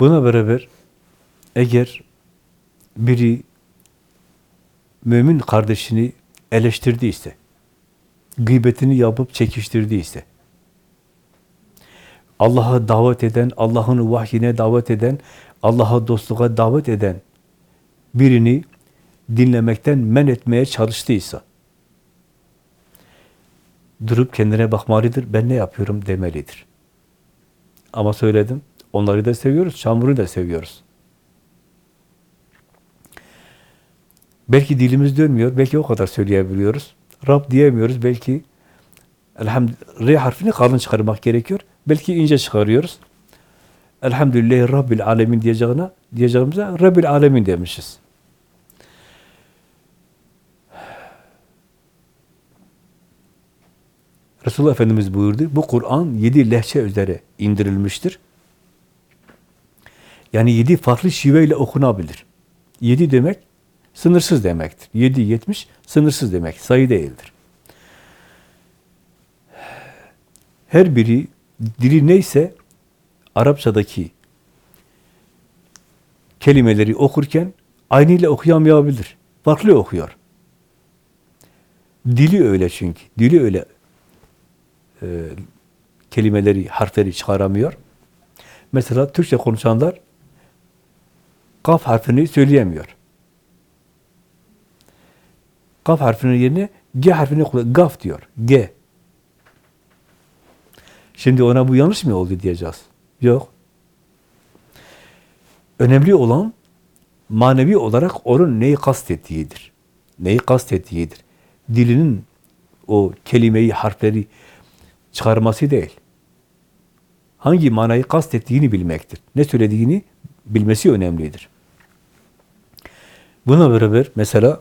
Buna beraber eğer biri mümin kardeşini eleştirdiyse, gıybetini yapıp çekiştirdiyse, Allah'a davet eden, Allah'ın vahyine davet eden, Allah'a dostluğa davet eden birini dinlemekten men etmeye çalıştıysa, durup kendine bakmalıdır, ben ne yapıyorum demelidir. Ama söyledim, onları da seviyoruz, çamuru da seviyoruz. Belki dilimiz dönmüyor, belki o kadar söyleyebiliyoruz. Rab diyemiyoruz, belki elhamdülillah, R harfini kalın çıkarmak gerekiyor. Belki ince çıkarıyoruz. Elhamdülillahi Rabbil Alemin diyeceğine, diyeceğimize Rabbil Alemin demişiz. Resulullah Efendimiz buyurdu, bu Kur'an yedi lehçe üzere indirilmiştir. Yani yedi farklı şiveyle okunabilir. Yedi demek, sınırsız demektir. Yedi, yetmiş, sınırsız demek, sayı değildir. her biri dili neyse Arapçadaki kelimeleri okurken aynıyla okuyamayabilir. Farklı okuyor. Dili öyle çünkü. Dili öyle e, kelimeleri, harfleri çıkaramıyor. Mesela Türkçe konuşanlar kaf harfini söyleyemiyor. Kaf harfinin yerine G harfini kullan- Gaf diyor. G. Şimdi ona bu yanlış mı oldu diyeceğiz. Yok. Önemli olan manevi olarak onun neyi kastettiğidir. Neyi kastettiğidir. Dilinin o kelimeyi, harfleri çıkarması değil. Hangi manayı kastettiğini bilmektir. Ne söylediğini bilmesi önemlidir. Buna beraber mesela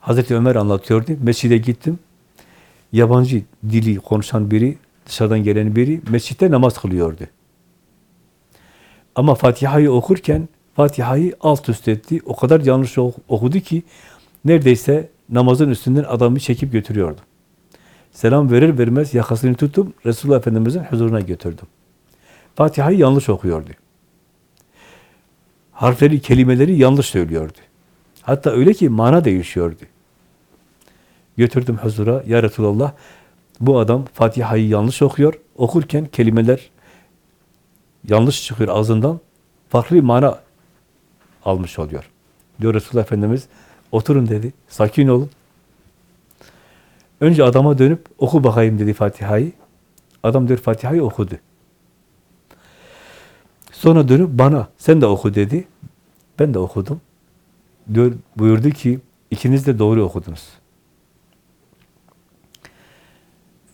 Hazreti Ömer anlatıyordu. Mescide gittim. Yabancı dili konuşan biri, dışarıdan gelen biri mescitte namaz kılıyordu. Ama Fatiha'yı okurken Fatiha'yı alt üst etti. O kadar yanlış ok- okudu ki neredeyse namazın üstünden adamı çekip götürüyordu. Selam verir vermez yakasını tutup Resulullah Efendimiz'in huzuruna götürdüm. Fatiha'yı yanlış okuyordu. Harfleri, kelimeleri yanlış söylüyordu. Hatta öyle ki mana değişiyordu. Götürdüm huzura. Ya Resulallah bu adam Fatiha'yı yanlış okuyor. Okurken kelimeler yanlış çıkıyor ağzından. Farklı mana almış oluyor. Diyor Resulullah Efendimiz oturun dedi. Sakin olun. Önce adama dönüp oku bakayım dedi Fatiha'yı. Adam diyor Fatiha'yı okudu. Sonra dönüp bana sen de oku dedi. Ben de okudum. Diyor, buyurdu ki ikiniz de doğru okudunuz.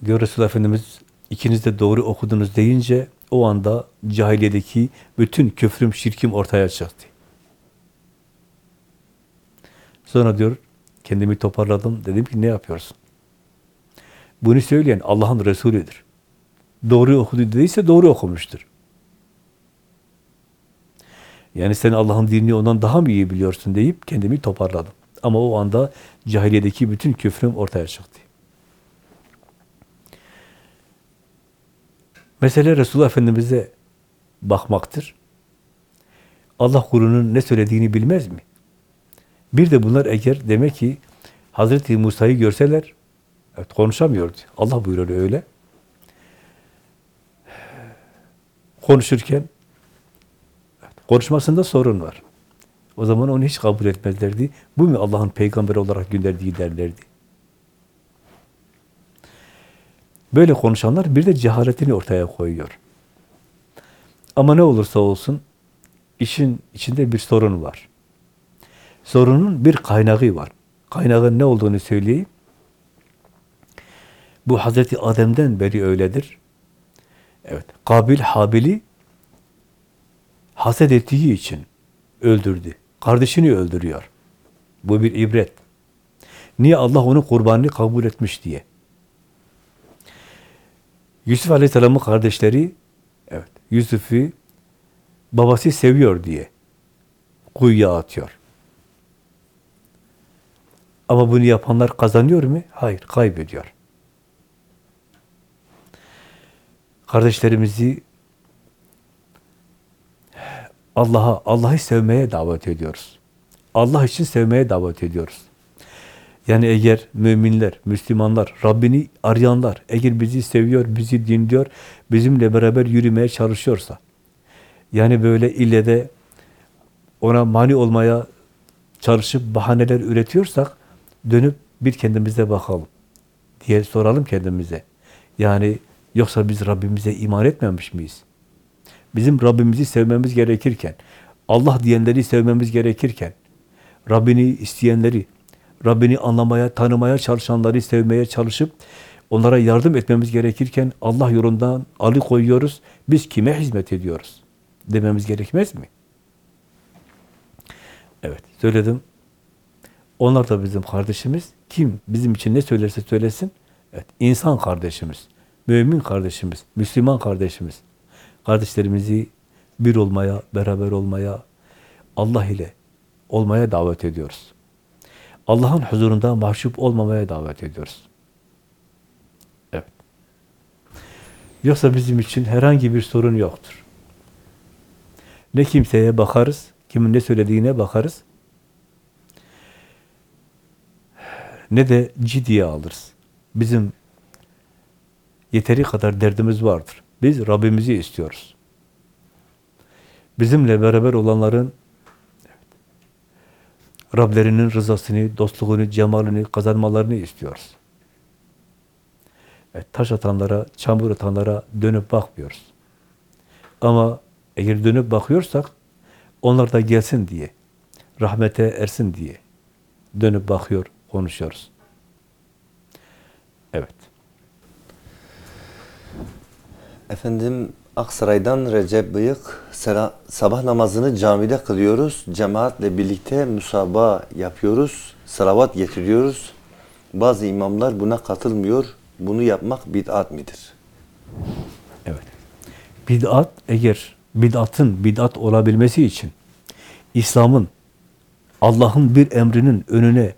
Diyor Resulullah Efendimiz ikiniz de doğru okudunuz deyince o anda cahiliyedeki bütün küfrüm, şirkim ortaya çıktı. Sonra diyor kendimi toparladım. Dedim ki ne yapıyorsun? Bunu söyleyen Allah'ın Resulüdür. Doğru okudu dediyse doğru okumuştur. Yani sen Allah'ın dinini ondan daha mı iyi biliyorsun deyip kendimi toparladım. Ama o anda cahiliyedeki bütün küfrüm ortaya çıktı. Mesele Resulullah Efendimiz'e bakmaktır. Allah kulunun ne söylediğini bilmez mi? Bir de bunlar eğer demek ki Hazreti Musa'yı görseler evet, konuşamıyordu. Allah buyuruyor öyle. Konuşurken konuşmasında sorun var. O zaman onu hiç kabul etmezlerdi. Bu mu Allah'ın peygamberi olarak gönderdiği derlerdi. Böyle konuşanlar bir de cehaletini ortaya koyuyor. Ama ne olursa olsun işin içinde bir sorun var. Sorunun bir kaynağı var. Kaynağın ne olduğunu söyleyeyim. Bu Hazreti Adem'den beri öyledir. Evet, Kabil Habil'i haset ettiği için öldürdü. Kardeşini öldürüyor. Bu bir ibret. Niye Allah onun kurbanını kabul etmiş diye. Yusuf Aleyhisselam'ın kardeşleri evet Yusuf'u babası seviyor diye kuyuya atıyor. Ama bunu yapanlar kazanıyor mu? Hayır, kaybediyor. Kardeşlerimizi Allah'a, Allah'ı sevmeye davet ediyoruz. Allah için sevmeye davet ediyoruz. Yani eğer müminler, Müslümanlar, Rabbini arayanlar, eğer bizi seviyor, bizi dinliyor, bizimle beraber yürümeye çalışıyorsa, yani böyle ille de ona mani olmaya çalışıp bahaneler üretiyorsak, dönüp bir kendimize bakalım diye soralım kendimize. Yani yoksa biz Rabbimize iman etmemiş miyiz? Bizim Rabbimizi sevmemiz gerekirken, Allah diyenleri sevmemiz gerekirken, Rabbini isteyenleri, Rabbini anlamaya, tanımaya çalışanları sevmeye çalışıp onlara yardım etmemiz gerekirken Allah yolundan alıkoyuyoruz. Biz kime hizmet ediyoruz? Dememiz gerekmez mi? Evet, söyledim. Onlar da bizim kardeşimiz. Kim bizim için ne söylerse söylesin. Evet, insan kardeşimiz, mümin kardeşimiz, Müslüman kardeşimiz. Kardeşlerimizi bir olmaya, beraber olmaya, Allah ile olmaya davet ediyoruz. Allah'ın huzurunda mahcup olmamaya davet ediyoruz. Evet. Yoksa bizim için herhangi bir sorun yoktur. Ne kimseye bakarız, kimin ne söylediğine bakarız. Ne de ciddiye alırız. Bizim yeteri kadar derdimiz vardır. Biz Rabbimizi istiyoruz. Bizimle beraber olanların Rablerinin rızasını, dostluğunu, cemalini kazanmalarını istiyoruz. Evet, taş atanlara, çamur atanlara dönüp bakmıyoruz. Ama eğer dönüp bakıyorsak, onlar da gelsin diye, rahmete ersin diye dönüp bakıyor, konuşuyoruz. Evet. Efendim Aksaray'dan Recep Bıyık sabah namazını camide kılıyoruz. Cemaatle birlikte musaba yapıyoruz. Salavat getiriyoruz. Bazı imamlar buna katılmıyor. Bunu yapmak bid'at midir? Evet. Bid'at eğer bid'atın bid'at olabilmesi için İslam'ın Allah'ın bir emrinin önüne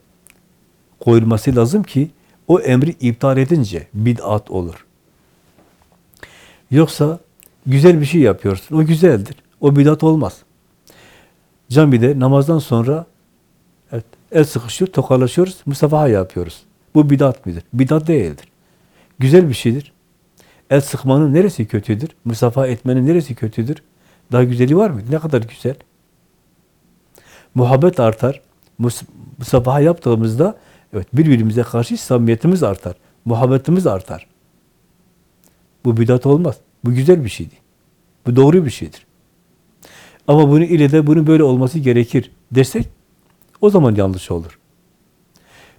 koyulması lazım ki o emri iptal edince bid'at olur. Yoksa güzel bir şey yapıyorsun. O güzeldir. O bid'at olmaz. Camide namazdan sonra evet, el sıkışıyor, tokalaşıyoruz, musafaha yapıyoruz. Bu bid'at midir? Bid'at değildir. Güzel bir şeydir. El sıkmanın neresi kötüdür? Musafaha etmenin neresi kötüdür? Daha güzeli var mı? Ne kadar güzel. Muhabbet artar. Mus yaptığımızda evet birbirimize karşı samimiyetimiz artar. Muhabbetimiz artar. Bu bidat olmaz. Bu güzel bir şeydi. Bu doğru bir şeydir. Ama bunu ile de bunun böyle olması gerekir desek o zaman yanlış olur.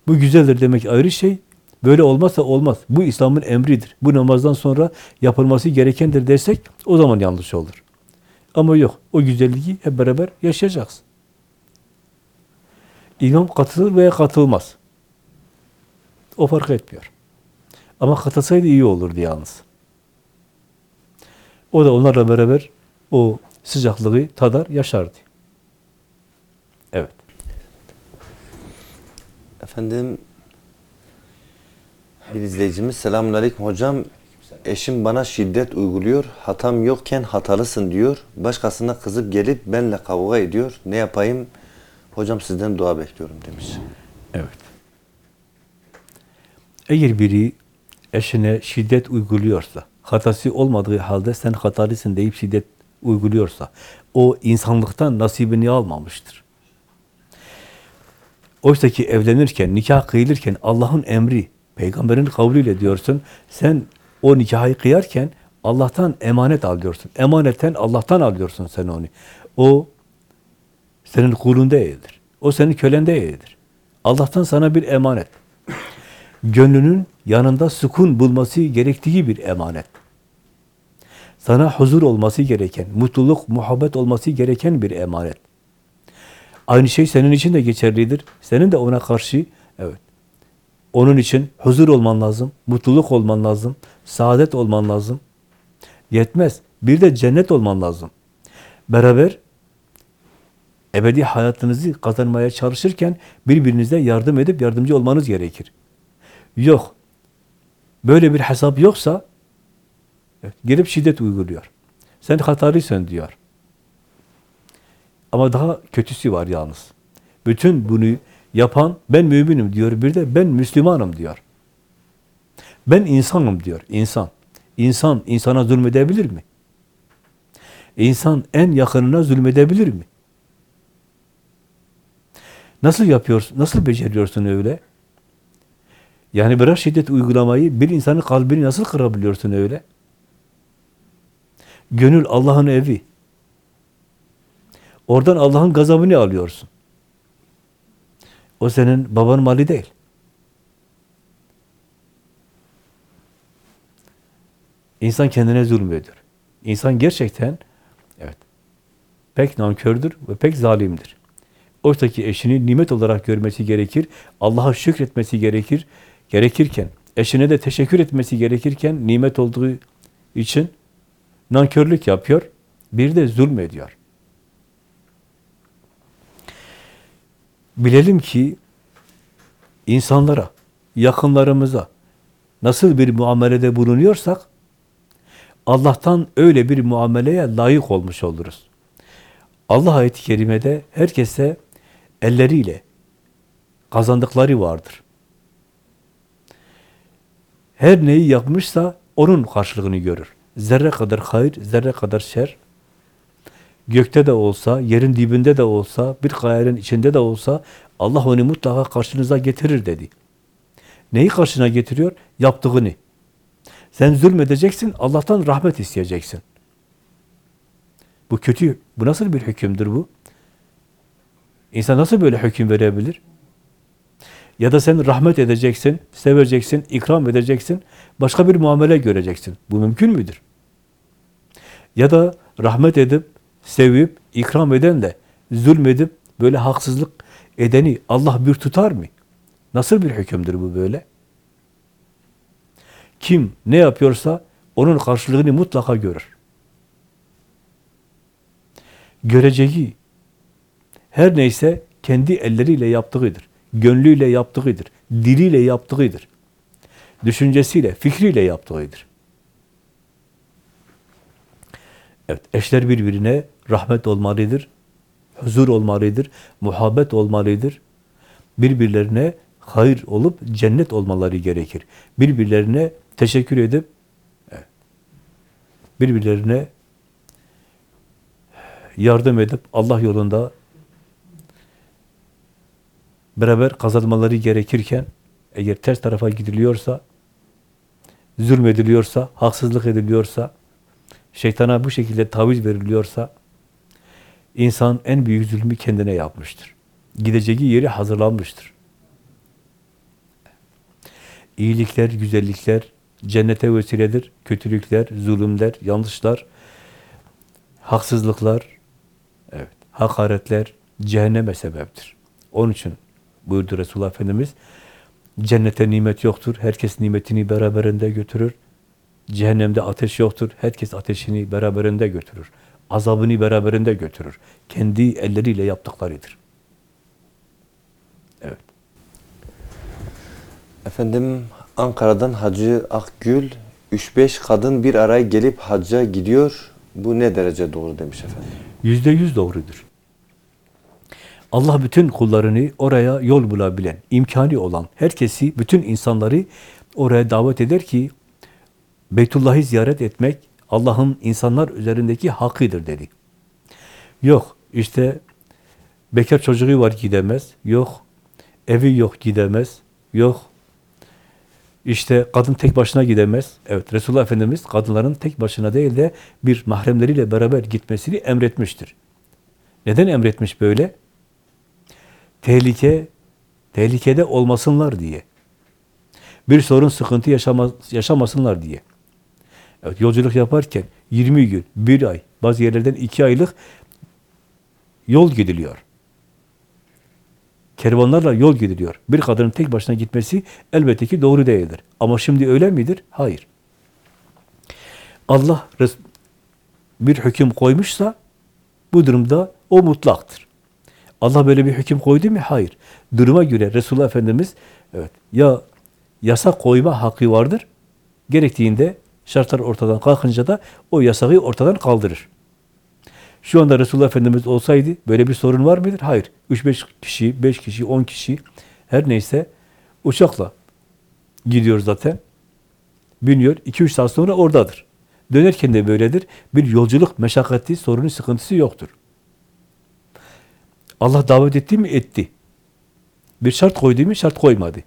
Bu güzeldir demek ayrı şey. Böyle olmazsa olmaz. Bu İslam'ın emridir. Bu namazdan sonra yapılması gerekendir dersek o zaman yanlış olur. Ama yok. O güzelliği hep beraber yaşayacağız. İmam katılır veya katılmaz. O fark etmiyor. Ama katılsaydı iyi olurdu yalnız. O da onlarla beraber o sıcaklığı tadar, yaşardı. Evet. Efendim bir izleyicimiz selamun aleyküm hocam. Eşim bana şiddet uyguluyor. Hatam yokken hatalısın diyor. Başkasına kızıp gelip benle kavga ediyor. Ne yapayım? Hocam sizden dua bekliyorum demiş. Evet. Eğer biri eşine şiddet uyguluyorsa, hatası olmadığı halde sen hatalısın deyip şiddet uyguluyorsa, o insanlıktan nasibini almamıştır. Oysa ki evlenirken, nikah kıyılırken Allah'ın emri, peygamberin kavliyle diyorsun, sen o nikahı kıyarken Allah'tan emanet alıyorsun. Emanetten Allah'tan alıyorsun sen onu. O senin kulun değildir. O senin kölen değildir. Allah'tan sana bir emanet. Gönlünün yanında sükun bulması gerektiği bir emanet. Sana huzur olması gereken, mutluluk, muhabbet olması gereken bir emanet. Aynı şey senin için de geçerlidir. Senin de ona karşı, evet, onun için huzur olman lazım, mutluluk olman lazım, saadet olman lazım. Yetmez. Bir de cennet olman lazım. Beraber ebedi hayatınızı kazanmaya çalışırken birbirinize yardım edip yardımcı olmanız gerekir. Yok. Böyle bir hesap yoksa evet, gelip şiddet uyguluyor. Sen hatalısın diyor. Ama daha kötüsü var yalnız. Bütün bunu yapan ben müminim diyor. Bir de ben Müslümanım diyor. Ben insanım diyor. İnsan. İnsan insana zulmedebilir mi? İnsan en yakınına zulmedebilir mi? Nasıl yapıyorsun? Nasıl beceriyorsun öyle? Yani biraz şiddet uygulamayı bir insanın kalbini nasıl kırabiliyorsun öyle? Gönül Allah'ın evi. Oradan Allah'ın gazabını alıyorsun. O senin babanın mali değil. İnsan kendine zulmediyor. İnsan gerçekten evet pek nankördür ve pek zalimdir. Oysa ki eşini nimet olarak görmesi gerekir. Allah'a şükretmesi gerekir. Gerekirken, eşine de teşekkür etmesi gerekirken nimet olduğu için nankörlük yapıyor. Bir de zulmediyor. Bilelim ki insanlara, yakınlarımıza nasıl bir muamelede bulunuyorsak Allah'tan öyle bir muameleye layık olmuş oluruz. Allah ayet-i kerimede herkese elleriyle kazandıkları vardır. Her neyi yapmışsa onun karşılığını görür. Zerre kadar hayır, zerre kadar şer. Gökte de olsa, yerin dibinde de olsa, bir kayanın içinde de olsa Allah onu mutlaka karşınıza getirir dedi. Neyi karşına getiriyor? Yaptığını. Sen zulmedeceksin, Allah'tan rahmet isteyeceksin. Bu kötü, bu nasıl bir hükümdür bu? İnsan nasıl böyle hüküm verebilir? Ya da sen rahmet edeceksin, seveceksin, ikram edeceksin, başka bir muamele göreceksin. Bu mümkün müdür? Ya da rahmet edip, sevip, ikram edenle zulmedip, böyle haksızlık edeni Allah bir tutar mı? Nasıl bir hükümdür bu böyle? Kim ne yapıyorsa onun karşılığını mutlaka görür. Göreceği her neyse kendi elleriyle yaptığıdır. Gönlüyle yaptığıdır. Diliyle yaptığıdır. Düşüncesiyle, fikriyle yaptığıdır. Evet, eşler birbirine rahmet olmalıdır, huzur olmalıdır, muhabbet olmalıdır. Birbirlerine hayır olup cennet olmaları gerekir. Birbirlerine teşekkür edip birbirlerine yardım edip Allah yolunda beraber kazanmaları gerekirken eğer ters tarafa gidiliyorsa, zulmediliyorsa, haksızlık ediliyorsa, şeytana bu şekilde taviz veriliyorsa, insan en büyük zulmü kendine yapmıştır. Gideceği yeri hazırlanmıştır. İyilikler, güzellikler cennete vesiledir. Kötülükler, zulümler, yanlışlar, haksızlıklar, evet, hakaretler cehenneme sebeptir. Onun için buyurdu Resulullah Efendimiz, cennete nimet yoktur, herkes nimetini beraberinde götürür. Cehennemde ateş yoktur, herkes ateşini beraberinde götürür. Azabını beraberinde götürür. Kendi elleriyle yaptıklarıdır. Evet. Efendim Ankara'dan Hacı Akgül 3-5 kadın bir araya gelip hacca gidiyor. Bu ne derece doğru demiş efendim. Yüzde yüz doğrudur. Allah bütün kullarını oraya yol bulabilen, imkanı olan herkesi, bütün insanları oraya davet eder ki Beytullah'ı ziyaret etmek Allah'ın insanlar üzerindeki hakkıdır dedi. Yok işte bekar çocuğu var gidemez, yok evi yok gidemez, yok işte kadın tek başına gidemez. Evet Resulullah Efendimiz kadınların tek başına değil de bir mahremleriyle beraber gitmesini emretmiştir. Neden emretmiş böyle? Tehlike, tehlikede olmasınlar diye. Bir sorun, sıkıntı yaşama, yaşamasınlar diye. Evet, yolculuk yaparken 20 gün, bir ay, bazı yerlerden iki aylık yol gidiliyor. Kervanlarla yol gidiliyor. Bir kadının tek başına gitmesi elbette ki doğru değildir. Ama şimdi öyle midir? Hayır. Allah bir hüküm koymuşsa bu durumda o mutlaktır. Allah böyle bir hüküm koydu mu? Hayır. Duruma göre Resulullah Efendimiz evet ya yasa koyma hakkı vardır. Gerektiğinde şartlar ortadan kalkınca da o yasağı ortadan kaldırır. Şu anda Resulullah Efendimiz olsaydı böyle bir sorun var mıdır? Hayır. 3-5 kişi, 5 kişi, 10 kişi her neyse uçakla gidiyor zaten. Biniyor. 2-3 saat sonra oradadır. Dönerken de böyledir. Bir yolculuk meşakkatli, sorunu, sıkıntısı yoktur. Allah davet etti mi? Etti. Bir şart koydu mu? Şart koymadı.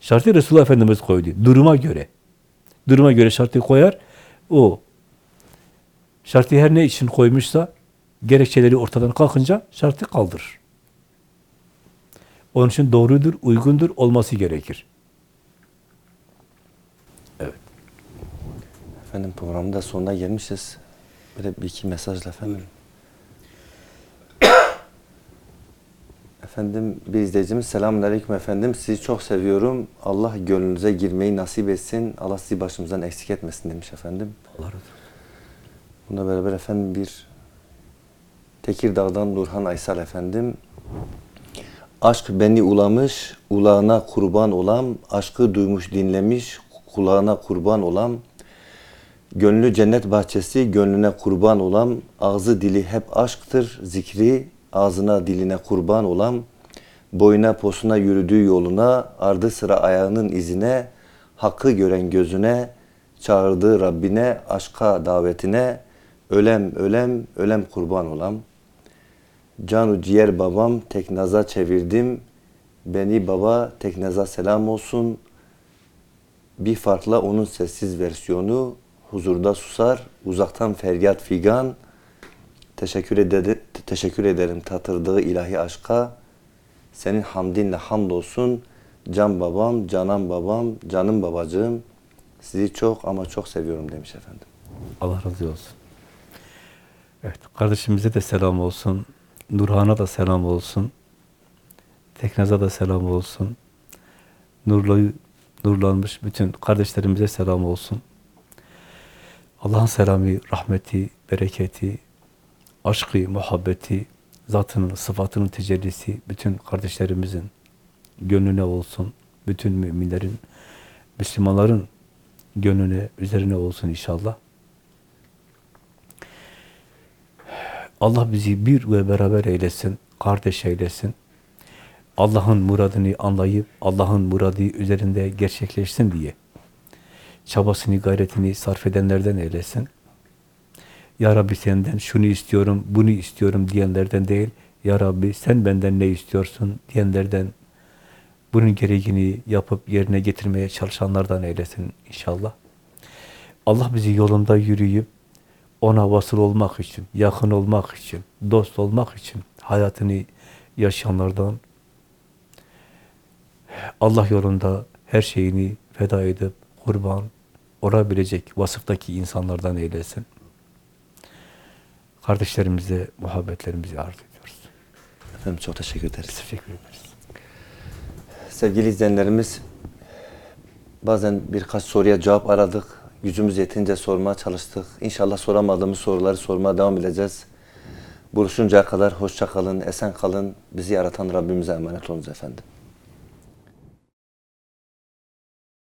Şartı Resulullah Efendimiz koydu. Duruma göre. Duruma göre şartı koyar. O şartı her ne için koymuşsa gerekçeleri ortadan kalkınca şartı kaldırır. Onun için doğrudur, uygundur, olması gerekir. Evet. Efendim programın da sonuna gelmişiz. Böyle bir iki mesajla efendim. Efendim bir izleyicimiz selamun aleyküm efendim. Sizi çok seviyorum. Allah gönlünüze girmeyi nasip etsin. Allah sizi başımızdan eksik etmesin demiş efendim. Allah razı olsun. Bununla beraber efendim bir Tekirdağ'dan Nurhan Aysal efendim. Aşk beni ulamış, ulağına kurban olam, aşkı duymuş dinlemiş, kulağına kurban olam. Gönlü cennet bahçesi, gönlüne kurban olan, ağzı dili hep aşktır, zikri ağzına diline kurban olan, boyuna posuna yürüdüğü yoluna, ardı sıra ayağının izine, hakkı gören gözüne, çağırdığı Rabbine, aşka davetine, ölem ölem ölem kurban olam. Canu ciğer babam tek naza çevirdim, beni baba tek naza selam olsun, bir farkla onun sessiz versiyonu huzurda susar, uzaktan feryat figan. Teşekkür ederim, teşekkür ederim tatırdığı ilahi aşka. Senin hamdinle hamdolsun. Can babam, canan babam, canım babacığım. Sizi çok ama çok seviyorum demiş efendim. Allah razı olsun. Evet, kardeşimize de selam olsun. Nurhan'a da selam olsun. Teknaz'a da selam olsun. Nurlu, nurlanmış bütün kardeşlerimize selam olsun. Allah'ın selamı, rahmeti, bereketi, aşkı, muhabbeti, zatının, sıfatının tecellisi bütün kardeşlerimizin gönlüne olsun. Bütün müminlerin, Müslümanların gönlüne, üzerine olsun inşallah. Allah bizi bir ve beraber eylesin, kardeş eylesin. Allah'ın muradını anlayıp Allah'ın muradı üzerinde gerçekleşsin diye çabasını, gayretini sarf edenlerden eylesin. Ya Rabbi senden şunu istiyorum, bunu istiyorum diyenlerden değil, Ya Rabbi sen benden ne istiyorsun diyenlerden bunun gereğini yapıp yerine getirmeye çalışanlardan eylesin inşallah. Allah bizi yolunda yürüyüp ona vasıl olmak için, yakın olmak için, dost olmak için hayatını yaşayanlardan Allah yolunda her şeyini feda edip kurban olabilecek vasıftaki insanlardan eylesin. Kardeşlerimize muhabbetlerimizi arz ediyoruz. Efendim çok teşekkür ederiz. Teşekkür ederiz. Sevgili izleyenlerimiz, bazen birkaç soruya cevap aradık. Gücümüz yetince sormaya çalıştık. İnşallah soramadığımız soruları sormaya devam edeceğiz. Buluşuncaya kadar hoşça kalın, esen kalın. Bizi yaratan Rabbimize emanet olunuz efendim.